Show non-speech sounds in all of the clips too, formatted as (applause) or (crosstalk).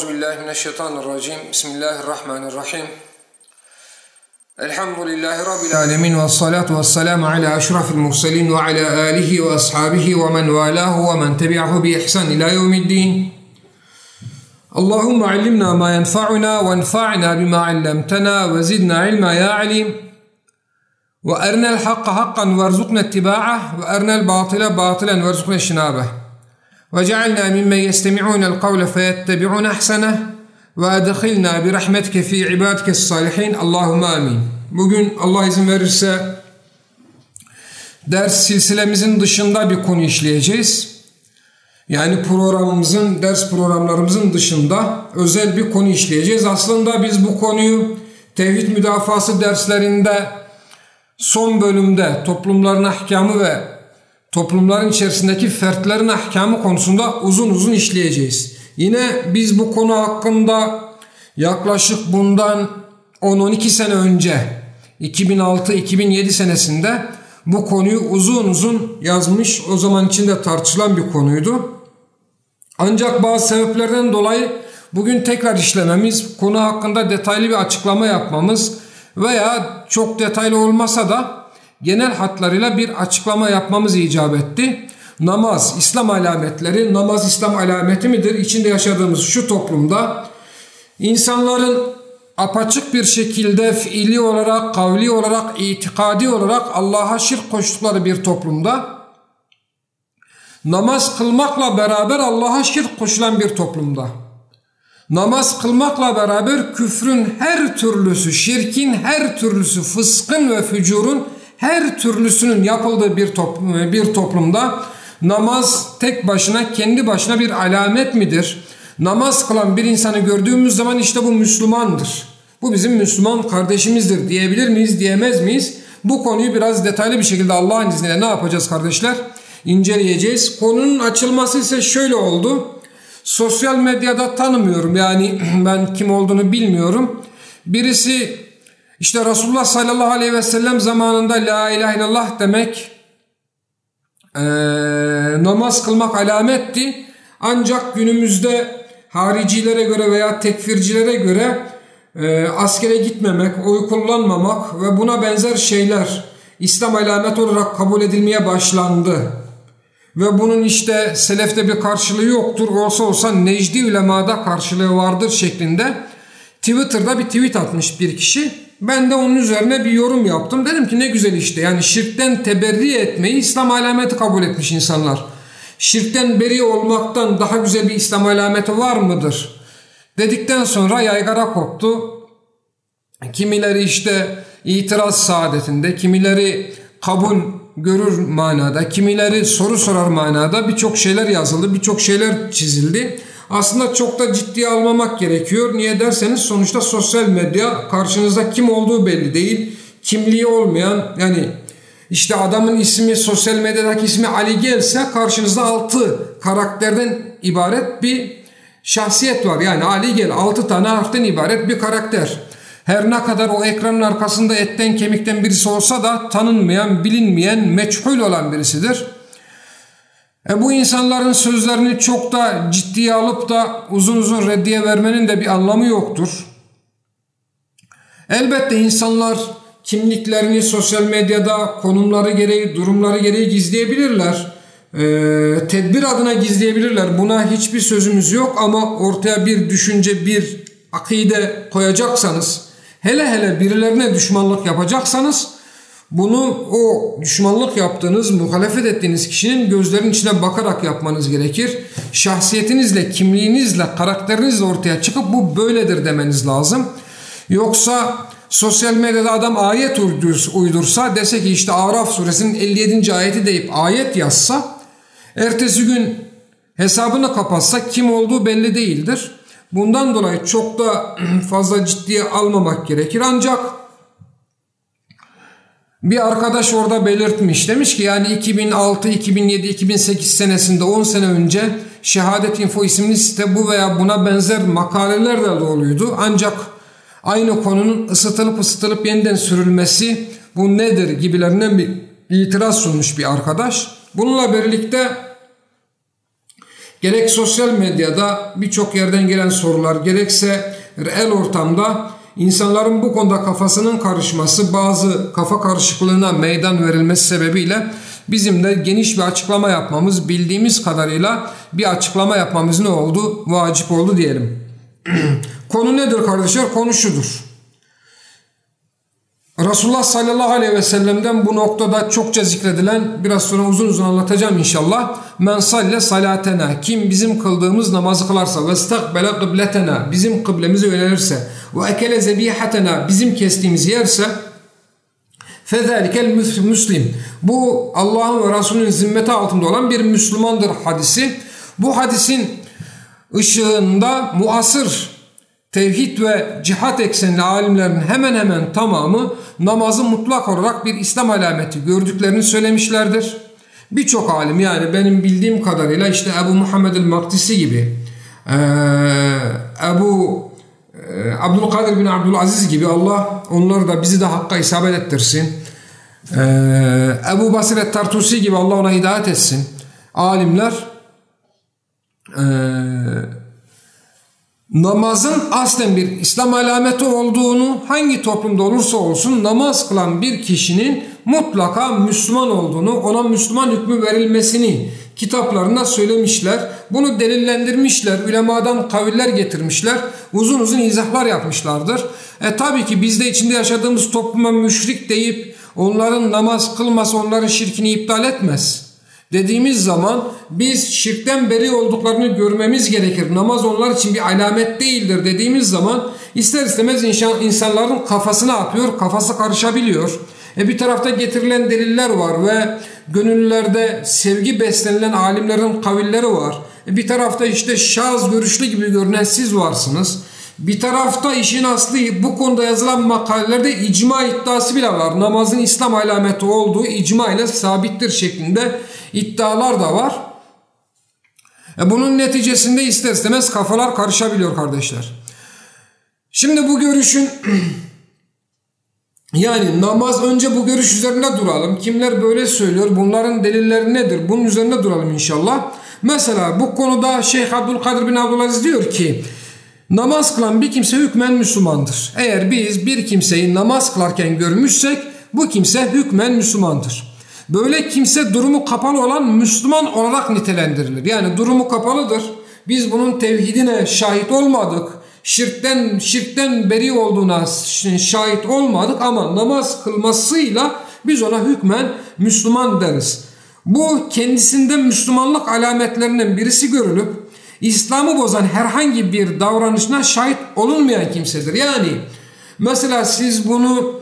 Euzu billahi mineşşeytanirracim. Bismillahirrahmanirrahim. Elhamdülillahi rabbil alamin ve salatu vesselamü ala eşrafil murselin ve ala alihi ve ashabihi ve men valahu ve men tebi'ahu bi ihsan ila yevmiddin. Allahümme allimna ma yenfa'una ve enfa'na bima allamtana ve zidna ilma ya alim. Ve ernel hakka hakkan ve erzukna ittiba'ah ve ernel وجعلنا ممن يستمعون القول فيتبعون أحسنه وأدخلنا برحمتك في عبادك الصالحين اللهم آمين Bugün Allah izin verirse ders silsilemizin dışında bir konu işleyeceğiz. Yani programımızın, ders programlarımızın dışında özel bir konu işleyeceğiz. Aslında biz bu konuyu tevhid müdafası derslerinde son bölümde toplumların ahkamı ve toplumların içerisindeki fertlerin ahkamı konusunda uzun uzun işleyeceğiz. Yine biz bu konu hakkında yaklaşık bundan 10-12 sene önce 2006-2007 senesinde bu konuyu uzun uzun yazmış o zaman içinde tartışılan bir konuydu. Ancak bazı sebeplerden dolayı bugün tekrar işlememiz, konu hakkında detaylı bir açıklama yapmamız veya çok detaylı olmasa da genel hatlarıyla bir açıklama yapmamız icap etti. Namaz, İslam alametleri, namaz İslam alameti midir? İçinde yaşadığımız şu toplumda insanların apaçık bir şekilde fiili olarak, kavli olarak, itikadi olarak Allah'a şirk koştukları bir toplumda namaz kılmakla beraber Allah'a şirk koşulan bir toplumda namaz kılmakla beraber küfrün her türlüsü, şirkin her türlüsü, fıskın ve fücurun her türlüsünün yapıldığı bir, toplum, bir toplumda namaz tek başına kendi başına bir alamet midir? Namaz kılan bir insanı gördüğümüz zaman işte bu Müslümandır. Bu bizim Müslüman kardeşimizdir diyebilir miyiz diyemez miyiz? Bu konuyu biraz detaylı bir şekilde Allah'ın izniyle ne yapacağız kardeşler? İnceleyeceğiz. Konunun açılması ise şöyle oldu. Sosyal medyada tanımıyorum yani (clears throat) ben kim olduğunu bilmiyorum. Birisi işte Resulullah sallallahu aleyhi ve sellem zamanında la ilahe illallah demek e, namaz kılmak alametti. Ancak günümüzde haricilere göre veya tekfircilere göre e, askere gitmemek, oy kullanmamak ve buna benzer şeyler İslam alamet olarak kabul edilmeye başlandı. Ve bunun işte selefte bir karşılığı yoktur. Olsa olsa Necdi ulemada karşılığı vardır şeklinde Twitter'da bir tweet atmış bir kişi. Ben de onun üzerine bir yorum yaptım. Dedim ki ne güzel işte yani şirkten teberri etmeyi İslam alameti kabul etmiş insanlar. Şirkten beri olmaktan daha güzel bir İslam alameti var mıdır? Dedikten sonra yaygara koptu. Kimileri işte itiraz saadetinde, kimileri kabul görür manada, kimileri soru sorar manada birçok şeyler yazıldı, birçok şeyler çizildi aslında çok da ciddiye almamak gerekiyor. Niye derseniz sonuçta sosyal medya karşınızda kim olduğu belli değil. Kimliği olmayan yani işte adamın ismi sosyal medyadaki ismi Ali gelse karşınızda altı karakterden ibaret bir şahsiyet var. Yani Ali Gel altı tane harften ibaret bir karakter. Her ne kadar o ekranın arkasında etten kemikten birisi olsa da tanınmayan, bilinmeyen, meçhul olan birisidir. E bu insanların sözlerini çok da ciddiye alıp da uzun uzun reddiye vermenin de bir anlamı yoktur. Elbette insanlar kimliklerini sosyal medyada konumları gereği, durumları gereği gizleyebilirler. Ee, tedbir adına gizleyebilirler. Buna hiçbir sözümüz yok ama ortaya bir düşünce, bir akide koyacaksanız, hele hele birilerine düşmanlık yapacaksanız bunu o düşmanlık yaptığınız, muhalefet ettiğiniz kişinin gözlerinin içine bakarak yapmanız gerekir. Şahsiyetinizle, kimliğinizle, karakterinizle ortaya çıkıp bu böyledir demeniz lazım. Yoksa sosyal medyada adam ayet uydursa dese ki işte Araf suresinin 57. ayeti deyip ayet yazsa ertesi gün hesabını kapatsa kim olduğu belli değildir. Bundan dolayı çok da (clears throat) fazla ciddiye almamak gerekir ancak bir arkadaş orada belirtmiş. Demiş ki yani 2006, 2007, 2008 senesinde 10 sene önce Şehadet Info isimli site bu veya buna benzer makaleler de doluydu. Ancak aynı konunun ısıtılıp ısıtılıp yeniden sürülmesi bu nedir gibilerinden bir itiraz sunmuş bir arkadaş. Bununla birlikte Gerek sosyal medyada birçok yerden gelen sorular gerekse reel ortamda insanların bu konuda kafasının karışması bazı kafa karışıklığına meydan verilmesi sebebiyle bizim de geniş bir açıklama yapmamız bildiğimiz kadarıyla bir açıklama yapmamız ne oldu? Vacip oldu diyelim. (clears throat) Konu nedir kardeşler? Konu şudur. Resulullah sallallahu aleyhi ve sellem'den bu noktada çokça zikredilen biraz sonra uzun uzun anlatacağım inşallah. Men salle salatena kim bizim kıldığımız namazı kılarsa ve istakbele kıbletena bizim kıblemize yönelirse ve ekele zebihatena bizim kestiğimizi yerse fezelikel müslim bu Allah'ın ve Resulünün zimmeti altında olan bir Müslümandır hadisi. Bu hadisin ışığında muasır tevhid ve cihat eksenli alimlerin hemen hemen tamamı namazı mutlak olarak bir İslam alameti gördüklerini söylemişlerdir. Birçok alim yani benim bildiğim kadarıyla işte Ebu Muhammed el-Maktisi gibi Ebu Abdülkadir bin Abdülaziz gibi Allah onları da bizi de hakka isabet ettirsin. Ebu Basir et-Tartusi gibi Allah ona hidayet etsin. Alimler namazın aslen bir İslam alameti olduğunu hangi toplumda olursa olsun namaz kılan bir kişinin mutlaka Müslüman olduğunu, ona Müslüman hükmü verilmesini kitaplarında söylemişler. Bunu delillendirmişler, ulemadan kaviller getirmişler, uzun uzun izahlar yapmışlardır. E tabii ki biz de içinde yaşadığımız topluma müşrik deyip onların namaz kılması onların şirkini iptal etmez dediğimiz zaman biz şirkten beri olduklarını görmemiz gerekir. Namaz onlar için bir alamet değildir dediğimiz zaman ister istemez insanların kafasına atıyor, kafası karışabiliyor. E bir tarafta getirilen deliller var ve gönüllerde sevgi beslenilen alimlerin kavilleri var. E bir tarafta işte şaz görüşlü gibi görünen siz varsınız. Bir tarafta işin aslı bu konuda yazılan makalelerde icma iddiası bile var. Namazın İslam alameti olduğu icma ile sabittir şeklinde iddialar da var. E bunun neticesinde ister istemez kafalar karışabiliyor kardeşler. Şimdi bu görüşün (clears throat) yani namaz önce bu görüş üzerinde duralım. Kimler böyle söylüyor? Bunların delilleri nedir? Bunun üzerinde duralım inşallah. Mesela bu konuda Şeyh Abdülkadir bin Abdülaziz diyor ki namaz kılan bir kimse hükmen Müslümandır. Eğer biz bir kimseyi namaz kılarken görmüşsek bu kimse hükmen Müslümandır. Böyle kimse durumu kapalı olan Müslüman olarak nitelendirilir. Yani durumu kapalıdır. Biz bunun tevhidine şahit olmadık. Şirkten, şirkten beri olduğuna şahit olmadık ama namaz kılmasıyla biz ona hükmen Müslüman deriz. Bu kendisinde Müslümanlık alametlerinden birisi görülüp İslam'ı bozan herhangi bir davranışına şahit olunmayan kimsedir. Yani mesela siz bunu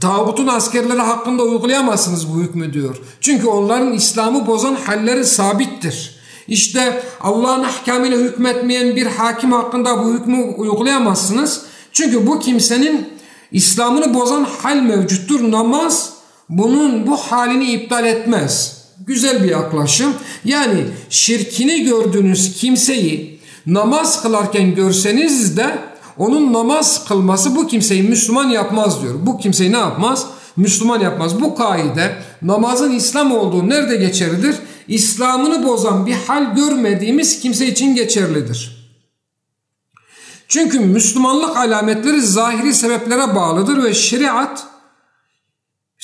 Tağutun askerleri hakkında uygulayamazsınız bu hükmü diyor. Çünkü onların İslam'ı bozan halleri sabittir. İşte Allah'ın ahkamıyla hükmetmeyen bir hakim hakkında bu hükmü uygulayamazsınız. Çünkü bu kimsenin İslam'ını bozan hal mevcuttur. Namaz bunun bu halini iptal etmez. Güzel bir yaklaşım. Yani şirkini gördüğünüz kimseyi namaz kılarken görseniz de onun namaz kılması bu kimseyi Müslüman yapmaz diyor. Bu kimseyi ne yapmaz? Müslüman yapmaz. Bu kaide namazın İslam olduğu nerede geçerlidir? İslam'ını bozan bir hal görmediğimiz kimse için geçerlidir. Çünkü Müslümanlık alametleri zahiri sebeplere bağlıdır ve şeriat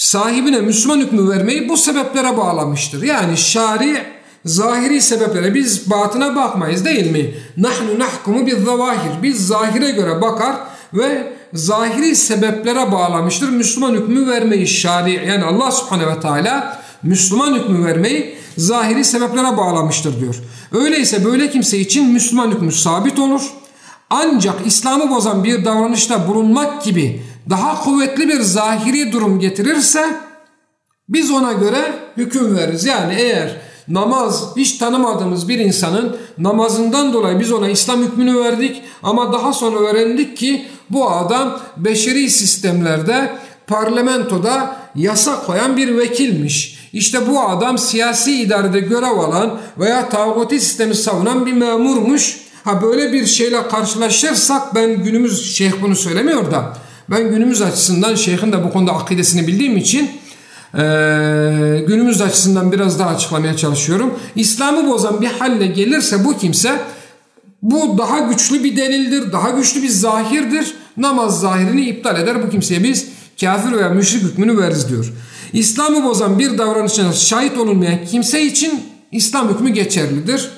sahibine Müslüman hükmü vermeyi bu sebeplere bağlamıştır. Yani şari zahiri sebeplere biz batına bakmayız değil mi? Nahnu nahkumu biz zavahir. Biz zahire göre bakar ve zahiri sebeplere bağlamıştır. Müslüman hükmü vermeyi şari yani Allah subhanehu ve teala Müslüman hükmü vermeyi zahiri sebeplere bağlamıştır diyor. Öyleyse böyle kimse için Müslüman hükmü sabit olur. Ancak İslam'ı bozan bir davranışta bulunmak gibi daha kuvvetli bir zahiri durum getirirse biz ona göre hüküm veririz. Yani eğer namaz hiç tanımadığımız bir insanın namazından dolayı biz ona İslam hükmünü verdik ama daha sonra öğrendik ki bu adam beşeri sistemlerde parlamentoda yasa koyan bir vekilmiş. İşte bu adam siyasi idarede görev alan veya tağuti sistemi savunan bir memurmuş. Ha böyle bir şeyle karşılaşırsak ben günümüz şeyh bunu söylemiyor da ben günümüz açısından şeyhin de bu konuda akidesini bildiğim için Ee, günümüz açısından biraz daha açıklamaya çalışıyorum. İslam'ı bozan bir halle gelirse bu kimse bu daha güçlü bir delildir, daha güçlü bir zahirdir. Namaz zahirini iptal eder. Bu kimseye biz kafir veya müşrik hükmünü veririz diyor. İslam'ı bozan bir davranışına şahit olunmayan kimse için İslam hükmü geçerlidir.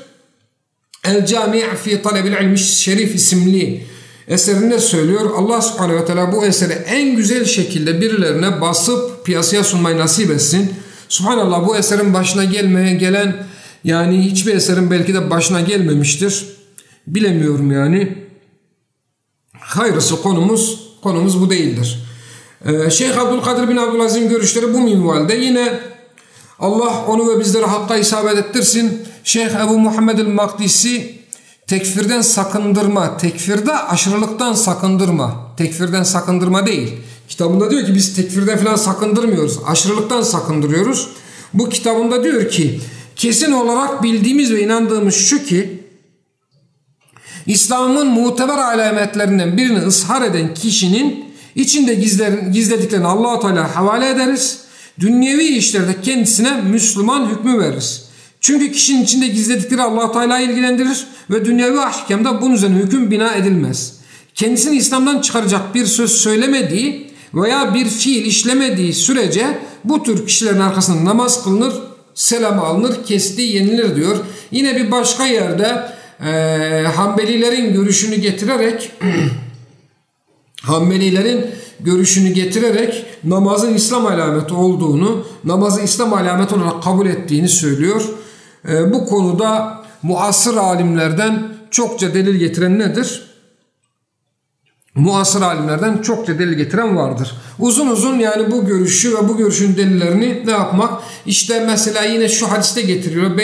El Cami' fi Talebil İlmi Şerif isimli eserinde söylüyor. Allah subhanehu ve teala bu eseri en güzel şekilde birilerine basıp piyasaya sunmayı nasip etsin. Subhanallah bu eserin başına gelmeye gelen yani hiçbir eserin belki de başına gelmemiştir. Bilemiyorum yani. Hayırlısı konumuz konumuz bu değildir. Ee, Şeyh Abdülkadir bin Abdülaziz'in görüşleri bu minvalde. Yine Allah onu ve bizleri hakka isabet ettirsin. Şeyh Ebu Muhammed el-Makdisi tekfirden sakındırma, tekfirde aşırılıktan sakındırma, tekfirden sakındırma değil. Kitabında diyor ki biz tekfirden falan sakındırmıyoruz, aşırılıktan sakındırıyoruz. Bu kitabında diyor ki kesin olarak bildiğimiz ve inandığımız şu ki İslam'ın muteber alametlerinden birini ishar eden kişinin içinde gizlediklerini Allah-u Teala havale ederiz. Dünyevi işlerde kendisine Müslüman hükmü veririz. Çünkü kişinin içinde gizledikleri allah Teala ilgilendirir ve dünyevi ahkamda bunun üzerine hüküm bina edilmez. Kendisini İslam'dan çıkaracak bir söz söylemediği veya bir fiil işlemediği sürece bu tür kişilerin arkasında namaz kılınır, selam alınır, kestiği yenilir diyor. Yine bir başka yerde e, Hanbelilerin görüşünü getirerek (clears throat) Hanbelilerin görüşünü getirerek namazın İslam alameti olduğunu, namazı İslam alameti olarak kabul ettiğini söylüyor. E, bu konuda muasır alimlerden çokça delil getiren nedir? Muasır alimlerden çokça delil getiren vardır. Uzun uzun yani bu görüşü ve bu görüşün delillerini ne yapmak? İşte mesela yine şu hadiste getiriyor.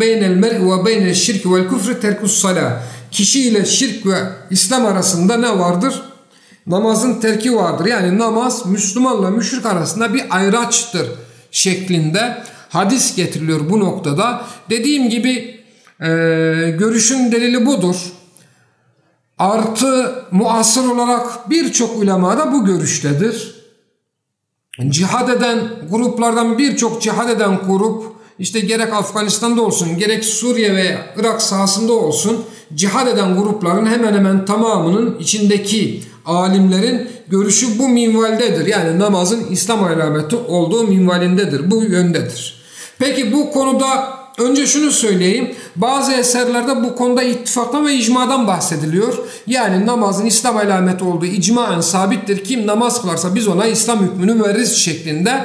Beynel mer'i ve beynel şirk vel küfrü terkus salah. Kişi ile şirk ve İslam arasında ne vardır? Namazın terki vardır. Yani namaz Müslümanla müşrik arasında bir ayraçtır şeklinde hadis getiriliyor bu noktada. Dediğim gibi e, görüşün delili budur. Artı muasır olarak birçok ulema da bu görüştedir. Cihad eden gruplardan birçok cihad eden grup işte gerek Afganistan'da olsun gerek Suriye ve Irak sahasında olsun cihad eden grupların hemen hemen tamamının içindeki alimlerin görüşü bu minvaldedir. Yani namazın İslam alameti olduğu minvalindedir. Bu yöndedir. Peki bu konuda önce şunu söyleyeyim. Bazı eserlerde bu konuda ittifaktan ve icmadan bahsediliyor. Yani namazın İslam alameti olduğu icmaen sabittir. Kim namaz kılarsa biz ona İslam hükmünü veririz şeklinde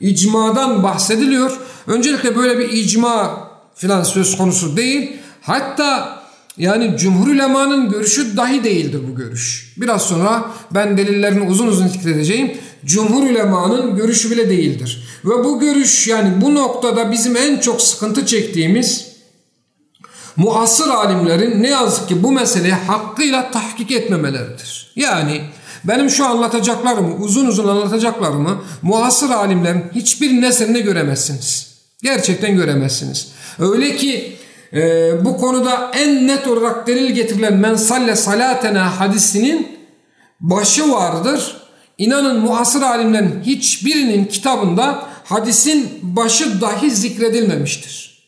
icmadan bahsediliyor. Öncelikle böyle bir icma filan söz konusu değil. Hatta yani cumhur ulemanın görüşü dahi değildir bu görüş. Biraz sonra ben delillerini uzun uzun zikredeceğim. Cumhur ulemanın görüşü bile değildir. Ve bu görüş yani bu noktada bizim en çok sıkıntı çektiğimiz muasır alimlerin ne yazık ki bu meseleyi hakkıyla tahkik etmemeleridir. Yani benim şu anlatacaklarımı, uzun uzun anlatacaklarımı muasır alimlerin hiçbir neslinde göremezsiniz. Gerçekten göremezsiniz. Öyle ki e, bu konuda en net olarak delil getirilen men salle salatena hadisinin başı vardır. İnanın muasır alimlerin hiçbirinin kitabında hadisin başı dahi zikredilmemiştir.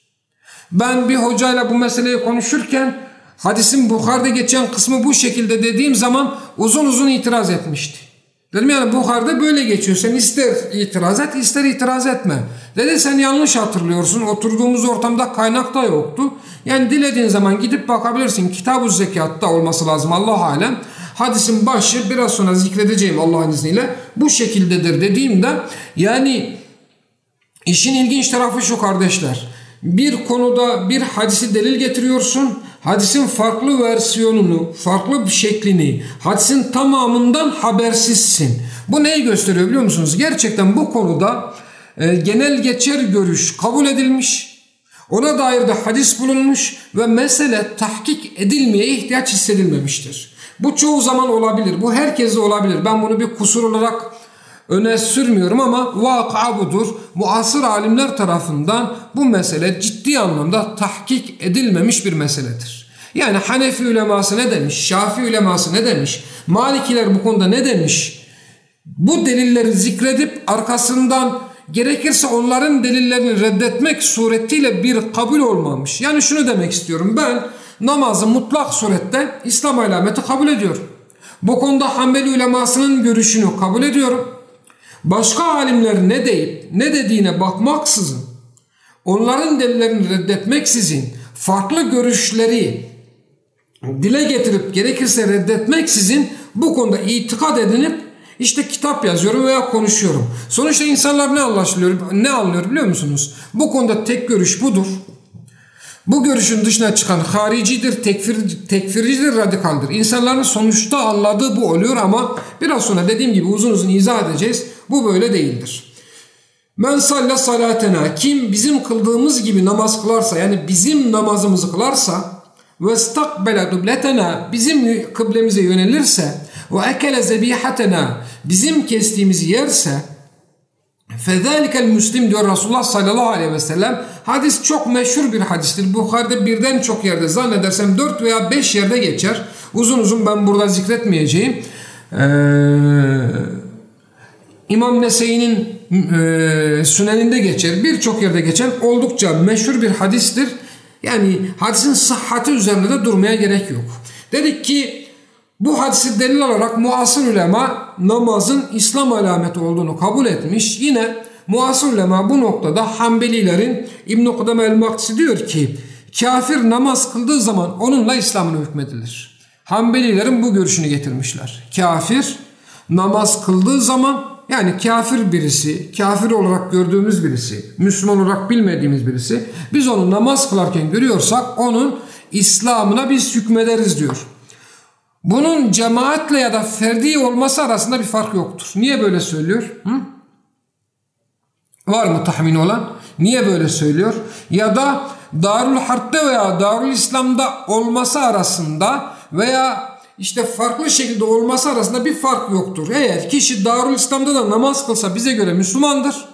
Ben bir hocayla bu meseleyi konuşurken hadisin Bukhari'de geçen kısmı bu şekilde dediğim zaman uzun uzun itiraz etmişti. Dedim yani Bukhari'de böyle geçiyor. Sen ister itiraz et ister itiraz etme. Dedi sen yanlış hatırlıyorsun. Oturduğumuz ortamda kaynak da yoktu. Yani dilediğin zaman gidip bakabilirsin. Kitab-ı Zekat'ta olması lazım Allah alem. Hadisin başı biraz sonra zikredeceğim Allah'ın izniyle. Bu şekildedir dediğimde yani işin ilginç tarafı şu kardeşler. Bir konuda bir hadisi delil getiriyorsun. Hadisin farklı versiyonunu, farklı bir şeklini, hadisin tamamından habersizsin. Bu neyi gösteriyor biliyor musunuz? Gerçekten bu konuda e, genel geçer görüş kabul edilmiş. Ona dair de hadis bulunmuş ve mesele tahkik edilmeye ihtiyaç hissedilmemiştir. Bu çoğu zaman olabilir. Bu herkese olabilir. Ben bunu bir kusur olarak öne sürmüyorum ama vaka budur. Muasır alimler tarafından bu mesele ciddi anlamda tahkik edilmemiş bir meseledir. Yani Hanefi uleması ne demiş? Şafi uleması ne demiş? Malikiler bu konuda ne demiş? Bu delilleri zikredip arkasından gerekirse onların delillerini reddetmek suretiyle bir kabul olmamış. Yani şunu demek istiyorum ben namazı mutlak surette İslam alameti kabul ediyorum. Bu konuda Hanbeli ulemasının görüşünü kabul ediyorum. Başka alimler ne deyip ne dediğine bakmaksızın onların delillerini reddetmeksizin farklı görüşleri dile getirip gerekirse reddetmeksizin bu konuda itikad edinip işte kitap yazıyorum veya konuşuyorum. Sonuçta insanlar ne anlaşılıyor, ne anlıyor biliyor musunuz? Bu konuda tek görüş budur. Bu görüşün dışına çıkan haricidir, tekfir, tekfircidir, radikaldir. İnsanların sonuçta anladığı bu oluyor ama biraz sonra dediğim gibi uzun uzun izah edeceğiz. Bu böyle değildir. Men salle salatena kim bizim kıldığımız gibi namaz kılarsa yani bizim namazımızı kılarsa ve stakbele kıbletena bizim kıblemize yönelirse ve ekele zebihatena bizim kestiğimizi yerse Fezalikel Müslim diyor Resulullah sallallahu aleyhi ve sellem. Hadis çok meşhur bir hadistir. Bukhari'de birden çok yerde zannedersem dört veya beş yerde geçer. Uzun uzun ben burada zikretmeyeceğim. Ee, İmam Nese'inin e, süneninde geçer. Birçok yerde geçen oldukça meşhur bir hadistir. Yani hadisin sıhhati üzerinde de durmaya gerek yok. Dedik ki bu hadisi delil olarak muasır ulema namazın İslam alameti olduğunu kabul etmiş. Yine muasır ulema bu noktada Hanbelilerin İbn-i Kudame el-Maktisi diyor ki kafir namaz kıldığı zaman onunla İslam'ın hükmedilir. Hanbelilerin bu görüşünü getirmişler. Kafir namaz kıldığı zaman yani kafir birisi, kafir olarak gördüğümüz birisi, Müslüman olarak bilmediğimiz birisi biz onu namaz kılarken görüyorsak onun İslam'ına biz hükmederiz diyor. Bunun cemaatle ya da ferdi olması arasında bir fark yoktur. Niye böyle söylüyor? Hı? Var mı tahmin olan? Niye böyle söylüyor? Ya da Darül Harp'te veya Darül İslam'da olması arasında veya işte farklı şekilde olması arasında bir fark yoktur. Eğer kişi Darül İslam'da da namaz kılsa bize göre Müslümandır.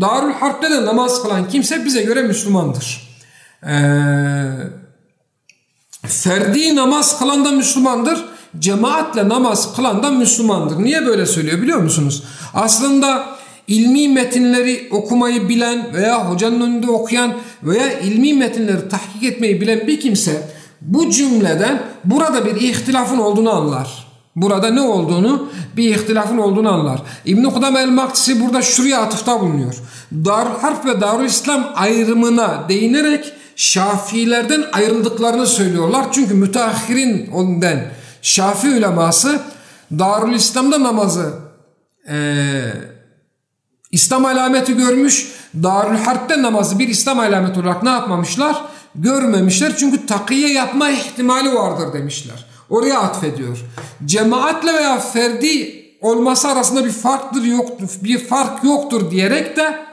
Darül Harp'te de namaz kılan kimse bize göre Müslümandır. Eee ferdi namaz kılan da Müslümandır. Cemaatle namaz kılan da Müslümandır. Niye böyle söylüyor biliyor musunuz? Aslında ilmi metinleri okumayı bilen veya hocanın önünde okuyan veya ilmi metinleri tahkik etmeyi bilen bir kimse bu cümleden burada bir ihtilafın olduğunu anlar. Burada ne olduğunu bir ihtilafın olduğunu anlar. İbn-i Kudam el-Maktisi burada şuraya atıfta bulunuyor. Darül Harf ve Darül İslam ayrımına değinerek Şafiilerden ayrıldıklarını söylüyorlar. Çünkü müteahhirin ondan Şafi uleması Darül İslam'da namazı e, İslam alameti görmüş. Darül Harp'te namazı bir İslam alameti olarak ne yapmamışlar? Görmemişler. Çünkü takiye yapma ihtimali vardır demişler. Oraya atfediyor. Cemaatle veya ferdi olması arasında bir farktır yoktur, bir fark yoktur diyerek de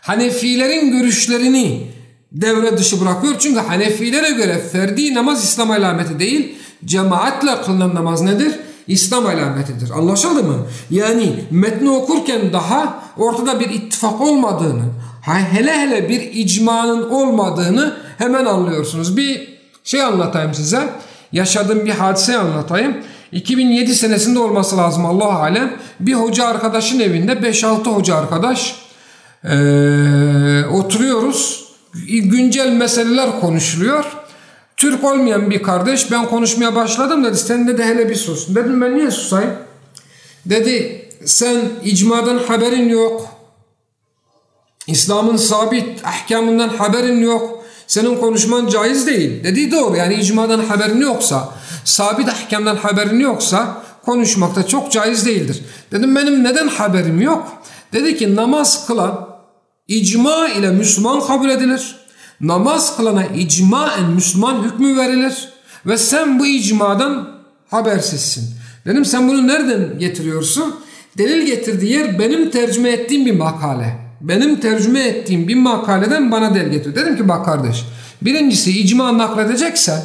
Hanefilerin görüşlerini devre dışı bırakıyor. Çünkü Hanefilere göre ferdi namaz İslam alameti değil, cemaatle kılınan namaz nedir? İslam alametidir. Anlaşıldı mı? Yani metni okurken daha ortada bir ittifak olmadığını, hele hele bir icmanın olmadığını hemen anlıyorsunuz. Bir şey anlatayım size. Yaşadığım bir hadise anlatayım. 2007 senesinde olması lazım Allah alem. Bir hoca arkadaşın evinde 5-6 hoca arkadaş ee, oturuyoruz güncel meseleler konuşuluyor. Türk olmayan bir kardeş ben konuşmaya başladım dedi. Sen de hele bir sus. Dedim ben niye susayım? Dedi sen icmadan haberin yok. İslam'ın sabit ahkamından haberin yok. Senin konuşman caiz değil. Dedi doğru yani icmadan haberin yoksa, sabit ahkamdan haberin yoksa konuşmakta çok caiz değildir. Dedim benim neden haberim yok? Dedi ki namaz kılan icma ile Müslüman kabul edilir. Namaz kılana icmaen Müslüman hükmü verilir ve sen bu icmadan habersizsin. Dedim sen bunu nereden getiriyorsun? Delil getirdiği yer benim tercüme ettiğim bir makale. Benim tercüme ettiğim bir makaleden bana delil getiriyor. Dedim ki bak kardeş birincisi icma nakledeceksen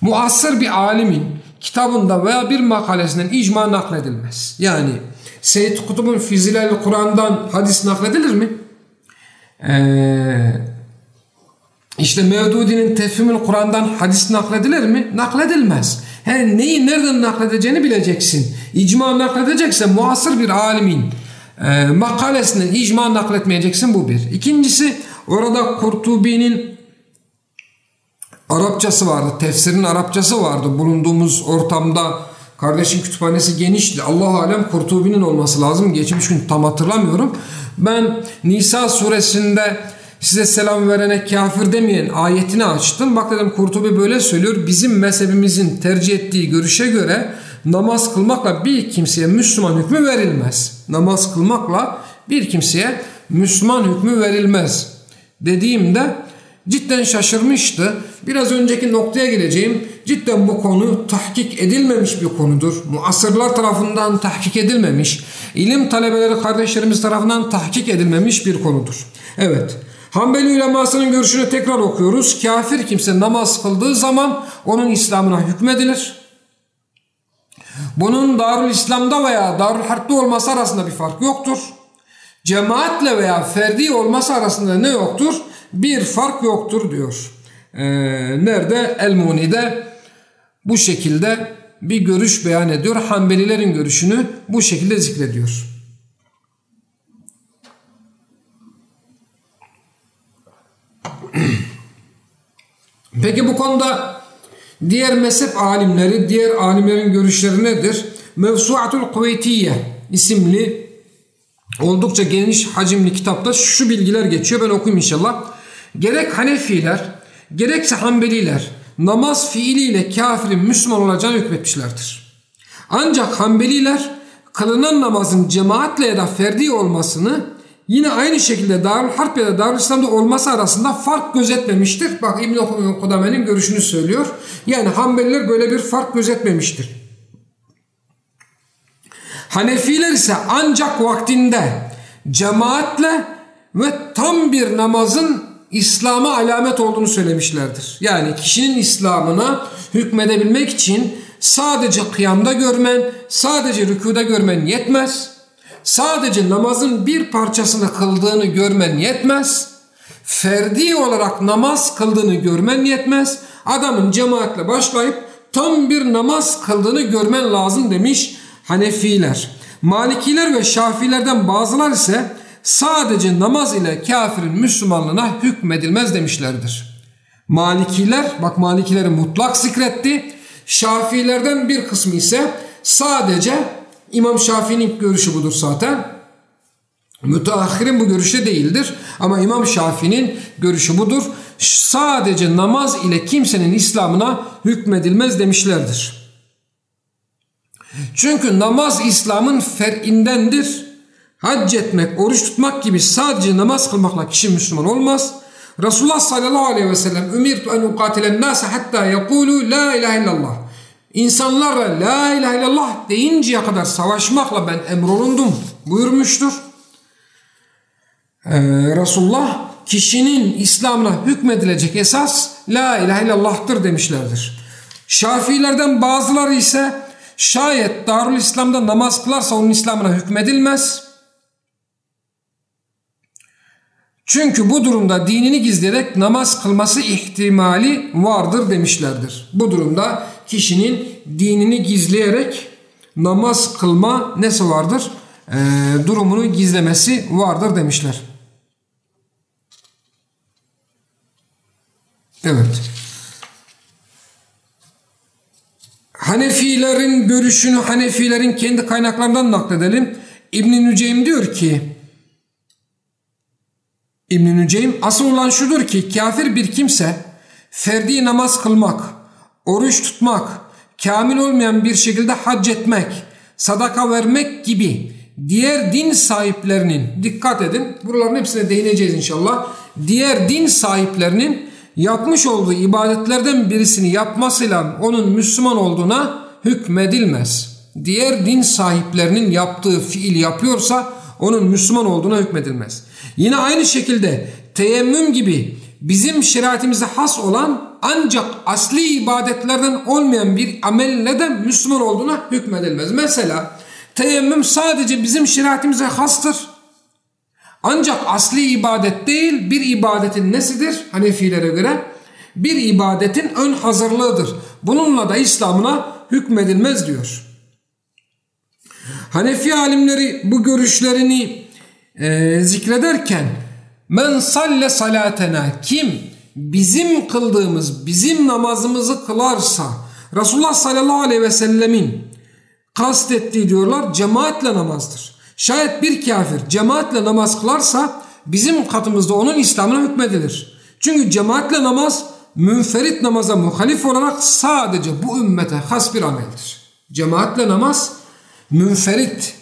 muasır bir alimin kitabında veya bir makalesinden icma nakledilmez. Yani Seyyid Kutub'un Fizilel Kur'an'dan hadis nakledilir mi? Ee, işte Mevdudi'nin Tefhimül Kur'an'dan hadis nakledilir mi? Nakledilmez. He, neyi nereden nakledeceğini bileceksin. İcma nakledecekse muasır bir alimin e, makalesinden icma nakletmeyeceksin bu bir. İkincisi orada Kurtubi'nin Arapçası vardı. Tefsirin Arapçası vardı. Bulunduğumuz ortamda kardeşin kütüphanesi genişti. Allah alem Kurtubi'nin olması lazım. Geçmiş gün tam hatırlamıyorum. Ben Nisa suresinde size selam verene kafir demeyen ayetini açtım. Bak dedim Kurtubi böyle söylüyor. Bizim mezhebimizin tercih ettiği görüşe göre namaz kılmakla bir kimseye Müslüman hükmü verilmez. Namaz kılmakla bir kimseye Müslüman hükmü verilmez. Dediğimde cidden şaşırmıştı. Biraz önceki noktaya geleceğim. Cidden bu konu tahkik edilmemiş bir konudur. Muasırlar tarafından tahkik edilmemiş. ilim talebeleri kardeşlerimiz tarafından tahkik edilmemiş bir konudur. Evet. Hanbeli ulemasının görüşünü tekrar okuyoruz. Kafir kimse namaz kıldığı zaman onun İslam'ına hükmedilir. Bunun Darül İslam'da veya Darül Harp'te olması arasında bir fark yoktur. Cemaatle veya ferdi olması arasında ne yoktur? Bir fark yoktur diyor. Ee, nerede? El-Muni'de bu şekilde bir görüş beyan ediyor. Hanbelilerin görüşünü bu şekilde zikrediyor. (clears throat) Peki bu konuda diğer mezhep alimleri, diğer alimlerin görüşleri nedir? Mevsuatul Kuveytiye isimli oldukça geniş hacimli kitapta şu bilgiler geçiyor. Ben okuyayım inşallah. Gerek Hanefiler, gerekse Hanbeliler namaz fiiliyle kafirin Müslüman olacağını hükmetmişlerdir. Ancak Hanbeliler kılınan namazın cemaatle ya da ferdi olmasını yine aynı şekilde Darül Harp ya da Darül İslam'da olması arasında fark gözetmemiştir. Bak İbn-i Kudame'nin görüşünü söylüyor. Yani Hanbeliler böyle bir fark gözetmemiştir. Hanefiler ise ancak vaktinde cemaatle ve tam bir namazın İslam'a alamet olduğunu söylemişlerdir. Yani kişinin İslam'ına hükmedebilmek için sadece kıyamda görmen, sadece rükuda görmen yetmez. Sadece namazın bir parçasını kıldığını görmen yetmez. Ferdi olarak namaz kıldığını görmen yetmez. Adamın cemaatle başlayıp tam bir namaz kıldığını görmen lazım demiş Hanefiler. Malikiler ve Şafilerden bazılar ise sadece namaz ile kafirin Müslümanlığına hükmedilmez demişlerdir. Malikiler, bak Malikileri mutlak zikretti. Şafilerden bir kısmı ise sadece İmam Şafii'nin görüşü budur zaten. Müteahhirin bu görüşte değildir. Ama İmam Şafii'nin görüşü budur. Sadece namaz ile kimsenin İslam'ına hükmedilmez demişlerdir. Çünkü namaz İslam'ın fer'indendir. Hac etmek, oruç tutmak gibi sadece namaz kılmakla kişi Müslüman olmaz. Resulullah sallallahu aleyhi ve sellem ümirtu en ukatilen nase hatta yekulu la ilahe illallah. İnsanlarla la ilahe illallah deyinceye kadar savaşmakla ben emrolundum buyurmuştur. Ee, Resulullah kişinin İslam'ına hükmedilecek esas la ilahe illallah'tır demişlerdir. Şafiilerden bazıları ise şayet Darül İslam'da namaz kılarsa onun İslam'ına hükmedilmez. Çünkü bu durumda dinini gizleyerek namaz kılması ihtimali vardır demişlerdir. Bu durumda kişinin dinini gizleyerek namaz kılma nesi vardır? E, durumunu gizlemesi vardır demişler. Evet. Hanefilerin görüşünü Hanefilerin kendi kaynaklarından nakledelim. İbn-i diyor ki İbn-i Nüceym asıl olan şudur ki kafir bir kimse ferdi namaz kılmak, oruç tutmak, kamil olmayan bir şekilde hac etmek, sadaka vermek gibi diğer din sahiplerinin dikkat edin buraların hepsine değineceğiz inşallah. Diğer din sahiplerinin yapmış olduğu ibadetlerden birisini yapmasıyla onun Müslüman olduğuna hükmedilmez. Diğer din sahiplerinin yaptığı fiil yapıyorsa onun Müslüman olduğuna hükmedilmez. Yine aynı şekilde teyemmüm gibi bizim şeriatimize has olan ancak asli ibadetlerden olmayan bir amelle de Müslüman olduğuna hükmedilmez. Mesela teyemmüm sadece bizim şeriatimize hastır. Ancak asli ibadet değil bir ibadetin nesidir? Hanefilere göre bir ibadetin ön hazırlığıdır. Bununla da İslam'ına hükmedilmez diyor. Hanefi alimleri bu görüşlerini e, zikrederken men salle salatena kim bizim kıldığımız bizim namazımızı kılarsa Resulullah sallallahu aleyhi ve sellemin kastettiği diyorlar cemaatle namazdır. Şayet bir kafir cemaatle namaz kılarsa bizim katımızda onun İslam'ına hükmedilir. Çünkü cemaatle namaz münferit namaza muhalif olarak sadece bu ümmete has bir ameldir. Cemaatle namaz münferit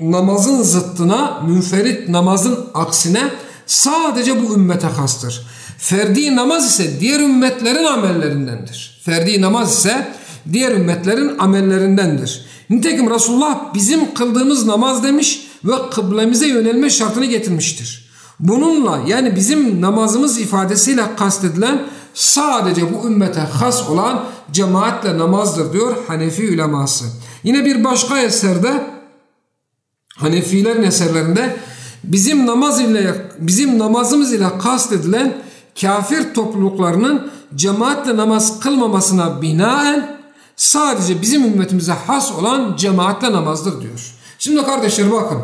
namazın zıttına, münferit namazın aksine sadece bu ümmete hastır. Ferdi namaz ise diğer ümmetlerin amellerindendir. Ferdi namaz ise diğer ümmetlerin amellerindendir. Nitekim Resulullah bizim kıldığımız namaz demiş ve kıblemize yönelme şartını getirmiştir. Bununla yani bizim namazımız ifadesiyle kastedilen sadece bu ümmete has olan cemaatle namazdır diyor Hanefi uleması. Yine bir başka eserde Hanefilerin eserlerinde bizim namaz ile bizim namazımız ile kastedilen kafir topluluklarının cemaatle namaz kılmamasına binaen sadece bizim ümmetimize has olan cemaatle namazdır diyor. Şimdi kardeşler bakın.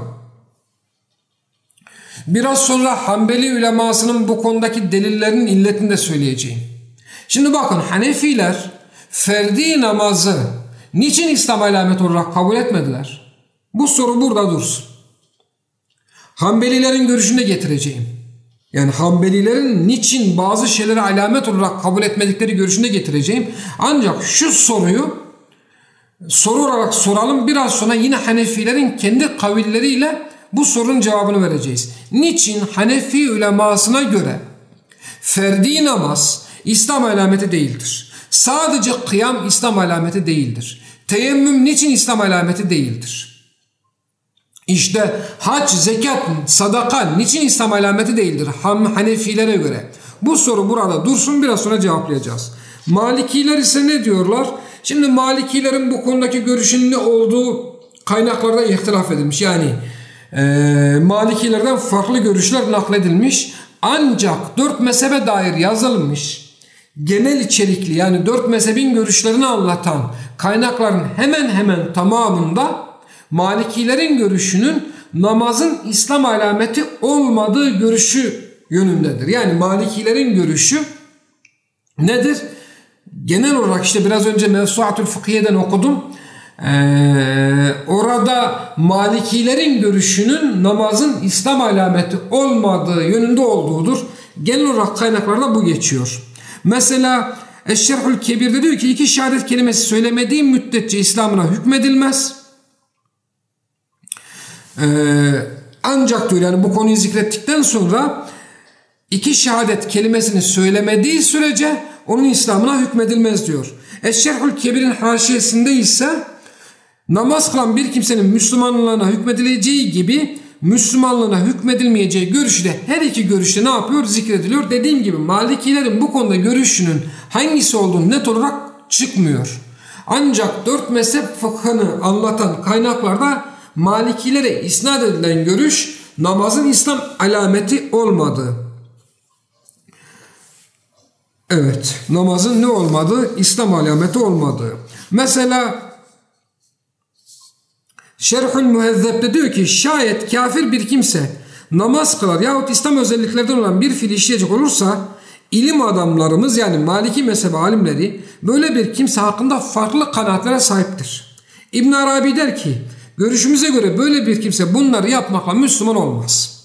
Biraz sonra Hanbeli ulemasının bu konudaki delillerinin illetini de söyleyeceğim. Şimdi bakın Hanefiler ferdi namazı niçin İslam alamet olarak kabul etmediler? Bu soru burada dursun. Hanbelilerin görüşünde getireceğim. Yani Hanbelilerin niçin bazı şeyleri alamet olarak kabul etmedikleri görüşünde getireceğim. Ancak şu soruyu soru olarak soralım. Biraz sonra yine Hanefilerin kendi kavilleriyle bu sorunun cevabını vereceğiz. Niçin Hanefi ulemasına göre ferdi namaz İslam alameti değildir? Sadece kıyam İslam alameti değildir. Teyemmüm niçin İslam alameti değildir? İşte hac, zekat, sadaka niçin İslam alameti değildir Ham Hanefilere göre? Bu soru burada dursun biraz sonra cevaplayacağız. Malikiler ise ne diyorlar? Şimdi Malikilerin bu konudaki görüşün ne olduğu kaynaklarda ihtilaf edilmiş. Yani e, Malikilerden farklı görüşler nakledilmiş. Ancak dört mezhebe dair yazılmış genel içerikli yani dört mezhebin görüşlerini anlatan kaynakların hemen hemen tamamında Malikilerin görüşünün namazın İslam alameti olmadığı görüşü yönündedir. Yani Malikilerin görüşü nedir? Genel olarak işte biraz önce Mevsuatül Fıkhiye'den okudum. Ee, orada Malikilerin görüşünün namazın İslam alameti olmadığı yönünde olduğudur. Genel olarak kaynaklarda bu geçiyor. Mesela Eşşerhül Kebir'de diyor ki iki şehadet kelimesi söylemediği müddetçe İslam'ına hükmedilmez. Ee, ancak diyor yani bu konuyu zikrettikten sonra iki şehadet kelimesini söylemediği sürece onun İslam'ına hükmedilmez diyor. Eşşerhül Kebir'in haşiyesinde ise namaz kılan bir kimsenin Müslümanlığına hükmedileceği gibi Müslümanlığına hükmedilmeyeceği görüşü de her iki görüşte ne yapıyor? Zikrediliyor. Dediğim gibi Malikilerin bu konuda görüşünün hangisi olduğunu net olarak çıkmıyor. Ancak dört mezhep fıkhını anlatan kaynaklarda Malikilere isnat edilen görüş namazın İslam alameti olmadığı. Evet namazın ne olmadığı İslam alameti olmadığı. Mesela Şerhül Mühezzeb'de diyor ki şayet kafir bir kimse namaz kılar yahut İslam özelliklerden olan bir fiil işleyecek olursa ilim adamlarımız yani Maliki mezhebi alimleri böyle bir kimse hakkında farklı kanaatlere sahiptir. İbn Arabi der ki görüşümüze göre böyle bir kimse bunları yapmakla Müslüman olmaz.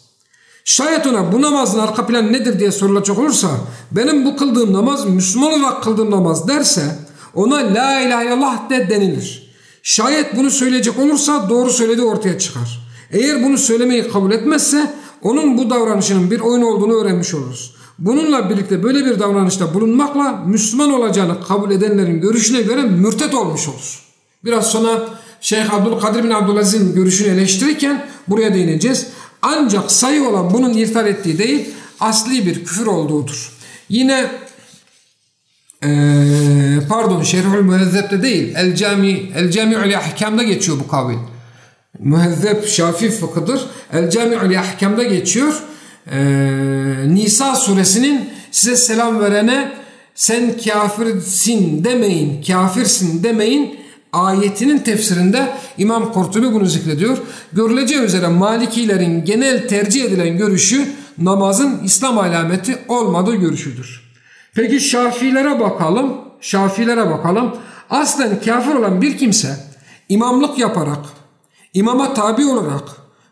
Şayet ona bu namazın arka planı nedir diye sorulacak olursa benim bu kıldığım namaz Müslüman olarak kıldığım namaz derse ona la ilahe illallah de denilir. Şayet bunu söyleyecek olursa doğru söylediği ortaya çıkar. Eğer bunu söylemeyi kabul etmezse onun bu davranışının bir oyun olduğunu öğrenmiş oluruz. Bununla birlikte böyle bir davranışta bulunmakla Müslüman olacağını kabul edenlerin görüşüne göre mürtet olmuş olur. Biraz sonra Şeyh Abdülkadir bin Abdülaziz'in görüşünü eleştirirken buraya değineceğiz. Ancak sayı olan bunun irtar ettiği değil asli bir küfür olduğudur. Yine ee, pardon Şerhül Mühezzeb'de değil El Cami El Cami'ül Ahkam'da geçiyor bu kavil. Mühezzeb Şafi fıkıdır. El Cami'ül Ahkam'da geçiyor. Ee, Nisa suresinin size selam verene sen kafirsin demeyin, kafirsin demeyin. Ayetinin tefsirinde İmam Kurtubi bunu zikrediyor. Görüleceği üzere Malikilerin genel tercih edilen görüşü namazın İslam alameti olmadığı görüşüdür. Peki Şafilere bakalım. Şafilere bakalım. Aslen kafir olan bir kimse imamlık yaparak, imama tabi olarak,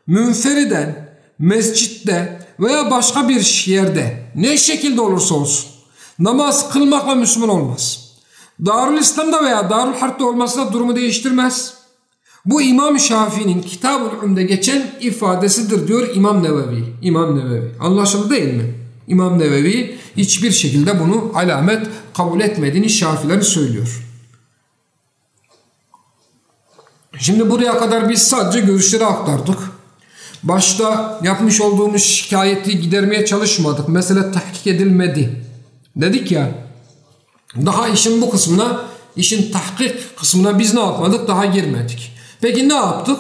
münferiden, mescitte veya başka bir yerde ne şekilde olursa olsun namaz kılmakla Müslüman olmaz. Darül İslam'da veya Darül Harp'te olması da durumu değiştirmez. Bu İmam Şafii'nin Kitab-ül Üm'de geçen ifadesidir diyor İmam Nevevi. İmam Nevevi. Anlaşıldı değil mi? İmam Nevevi hiçbir şekilde bunu alamet kabul etmediğini Şafileri söylüyor. Şimdi buraya kadar biz sadece görüşleri aktardık. Başta yapmış olduğumuz şikayeti gidermeye çalışmadık. Mesele tahkik edilmedi. Dedik ya daha işin bu kısmına işin tahkik kısmına biz ne yapmadık? Daha girmedik. Peki ne yaptık?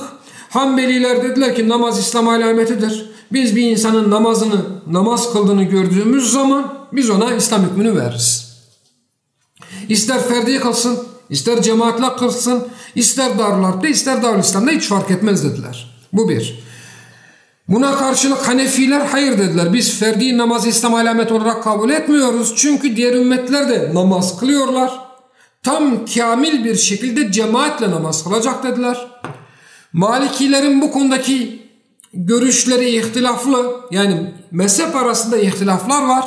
Hanbeliler dediler ki namaz İslam alametidir. Biz bir insanın namazını, namaz kıldığını gördüğümüz zaman biz ona İslam hükmünü veririz. İster ferdiye kılsın, ister cemaatle kılsın, ister darlarda, ister darül İslam'da hiç fark etmez dediler. Bu bir. Buna karşılık Hanefiler hayır dediler. Biz ferdi namazı İslam alamet olarak kabul etmiyoruz. Çünkü diğer ümmetler de namaz kılıyorlar. Tam kamil bir şekilde cemaatle namaz kılacak dediler. Malikilerin bu konudaki görüşleri ihtilaflı. Yani mezhep arasında ihtilaflar var.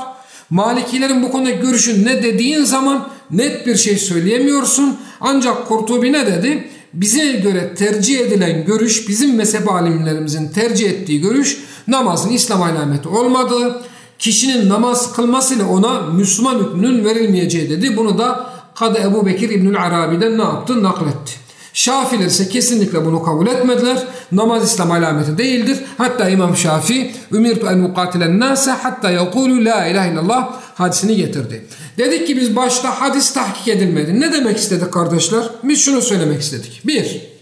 Malikilerin bu konuda görüşün ne dediğin zaman net bir şey söyleyemiyorsun. Ancak Kurtubi ne dedi? Bize göre tercih edilen görüş bizim mezhep alimlerimizin tercih ettiği görüş namazın İslam alameti olmadığı kişinin namaz kılmasıyla ona Müslüman hükmünün verilmeyeceği dedi. Bunu da Kadı Ebu Bekir İbnül Arabi'den ne yaptı? Nakletti. Şafiler ise kesinlikle bunu kabul etmediler. Namaz İslam alameti değildir. Hatta İmam Şafi ümirtu en ukatilen nase hatta yekulu la ilahe illallah hadisini getirdi. Dedik ki biz başta hadis tahkik edilmedi. Ne demek istedik kardeşler? Biz şunu söylemek istedik. Bir,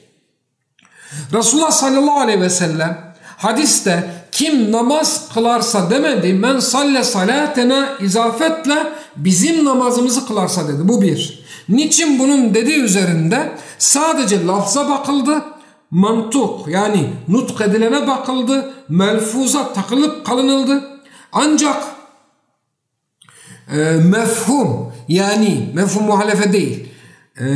Resulullah sallallahu aleyhi ve sellem hadiste kim namaz kılarsa demedi. Men salle salatena izafetle bizim namazımızı kılarsa dedi. Bu bir. Niçin bunun dediği üzerinde sadece lafza bakıldı. Mantuk yani nutk edilene bakıldı. Melfuza takılıp kalınıldı. Ancak e, mefhum yani mefhum muhalefe değil. E,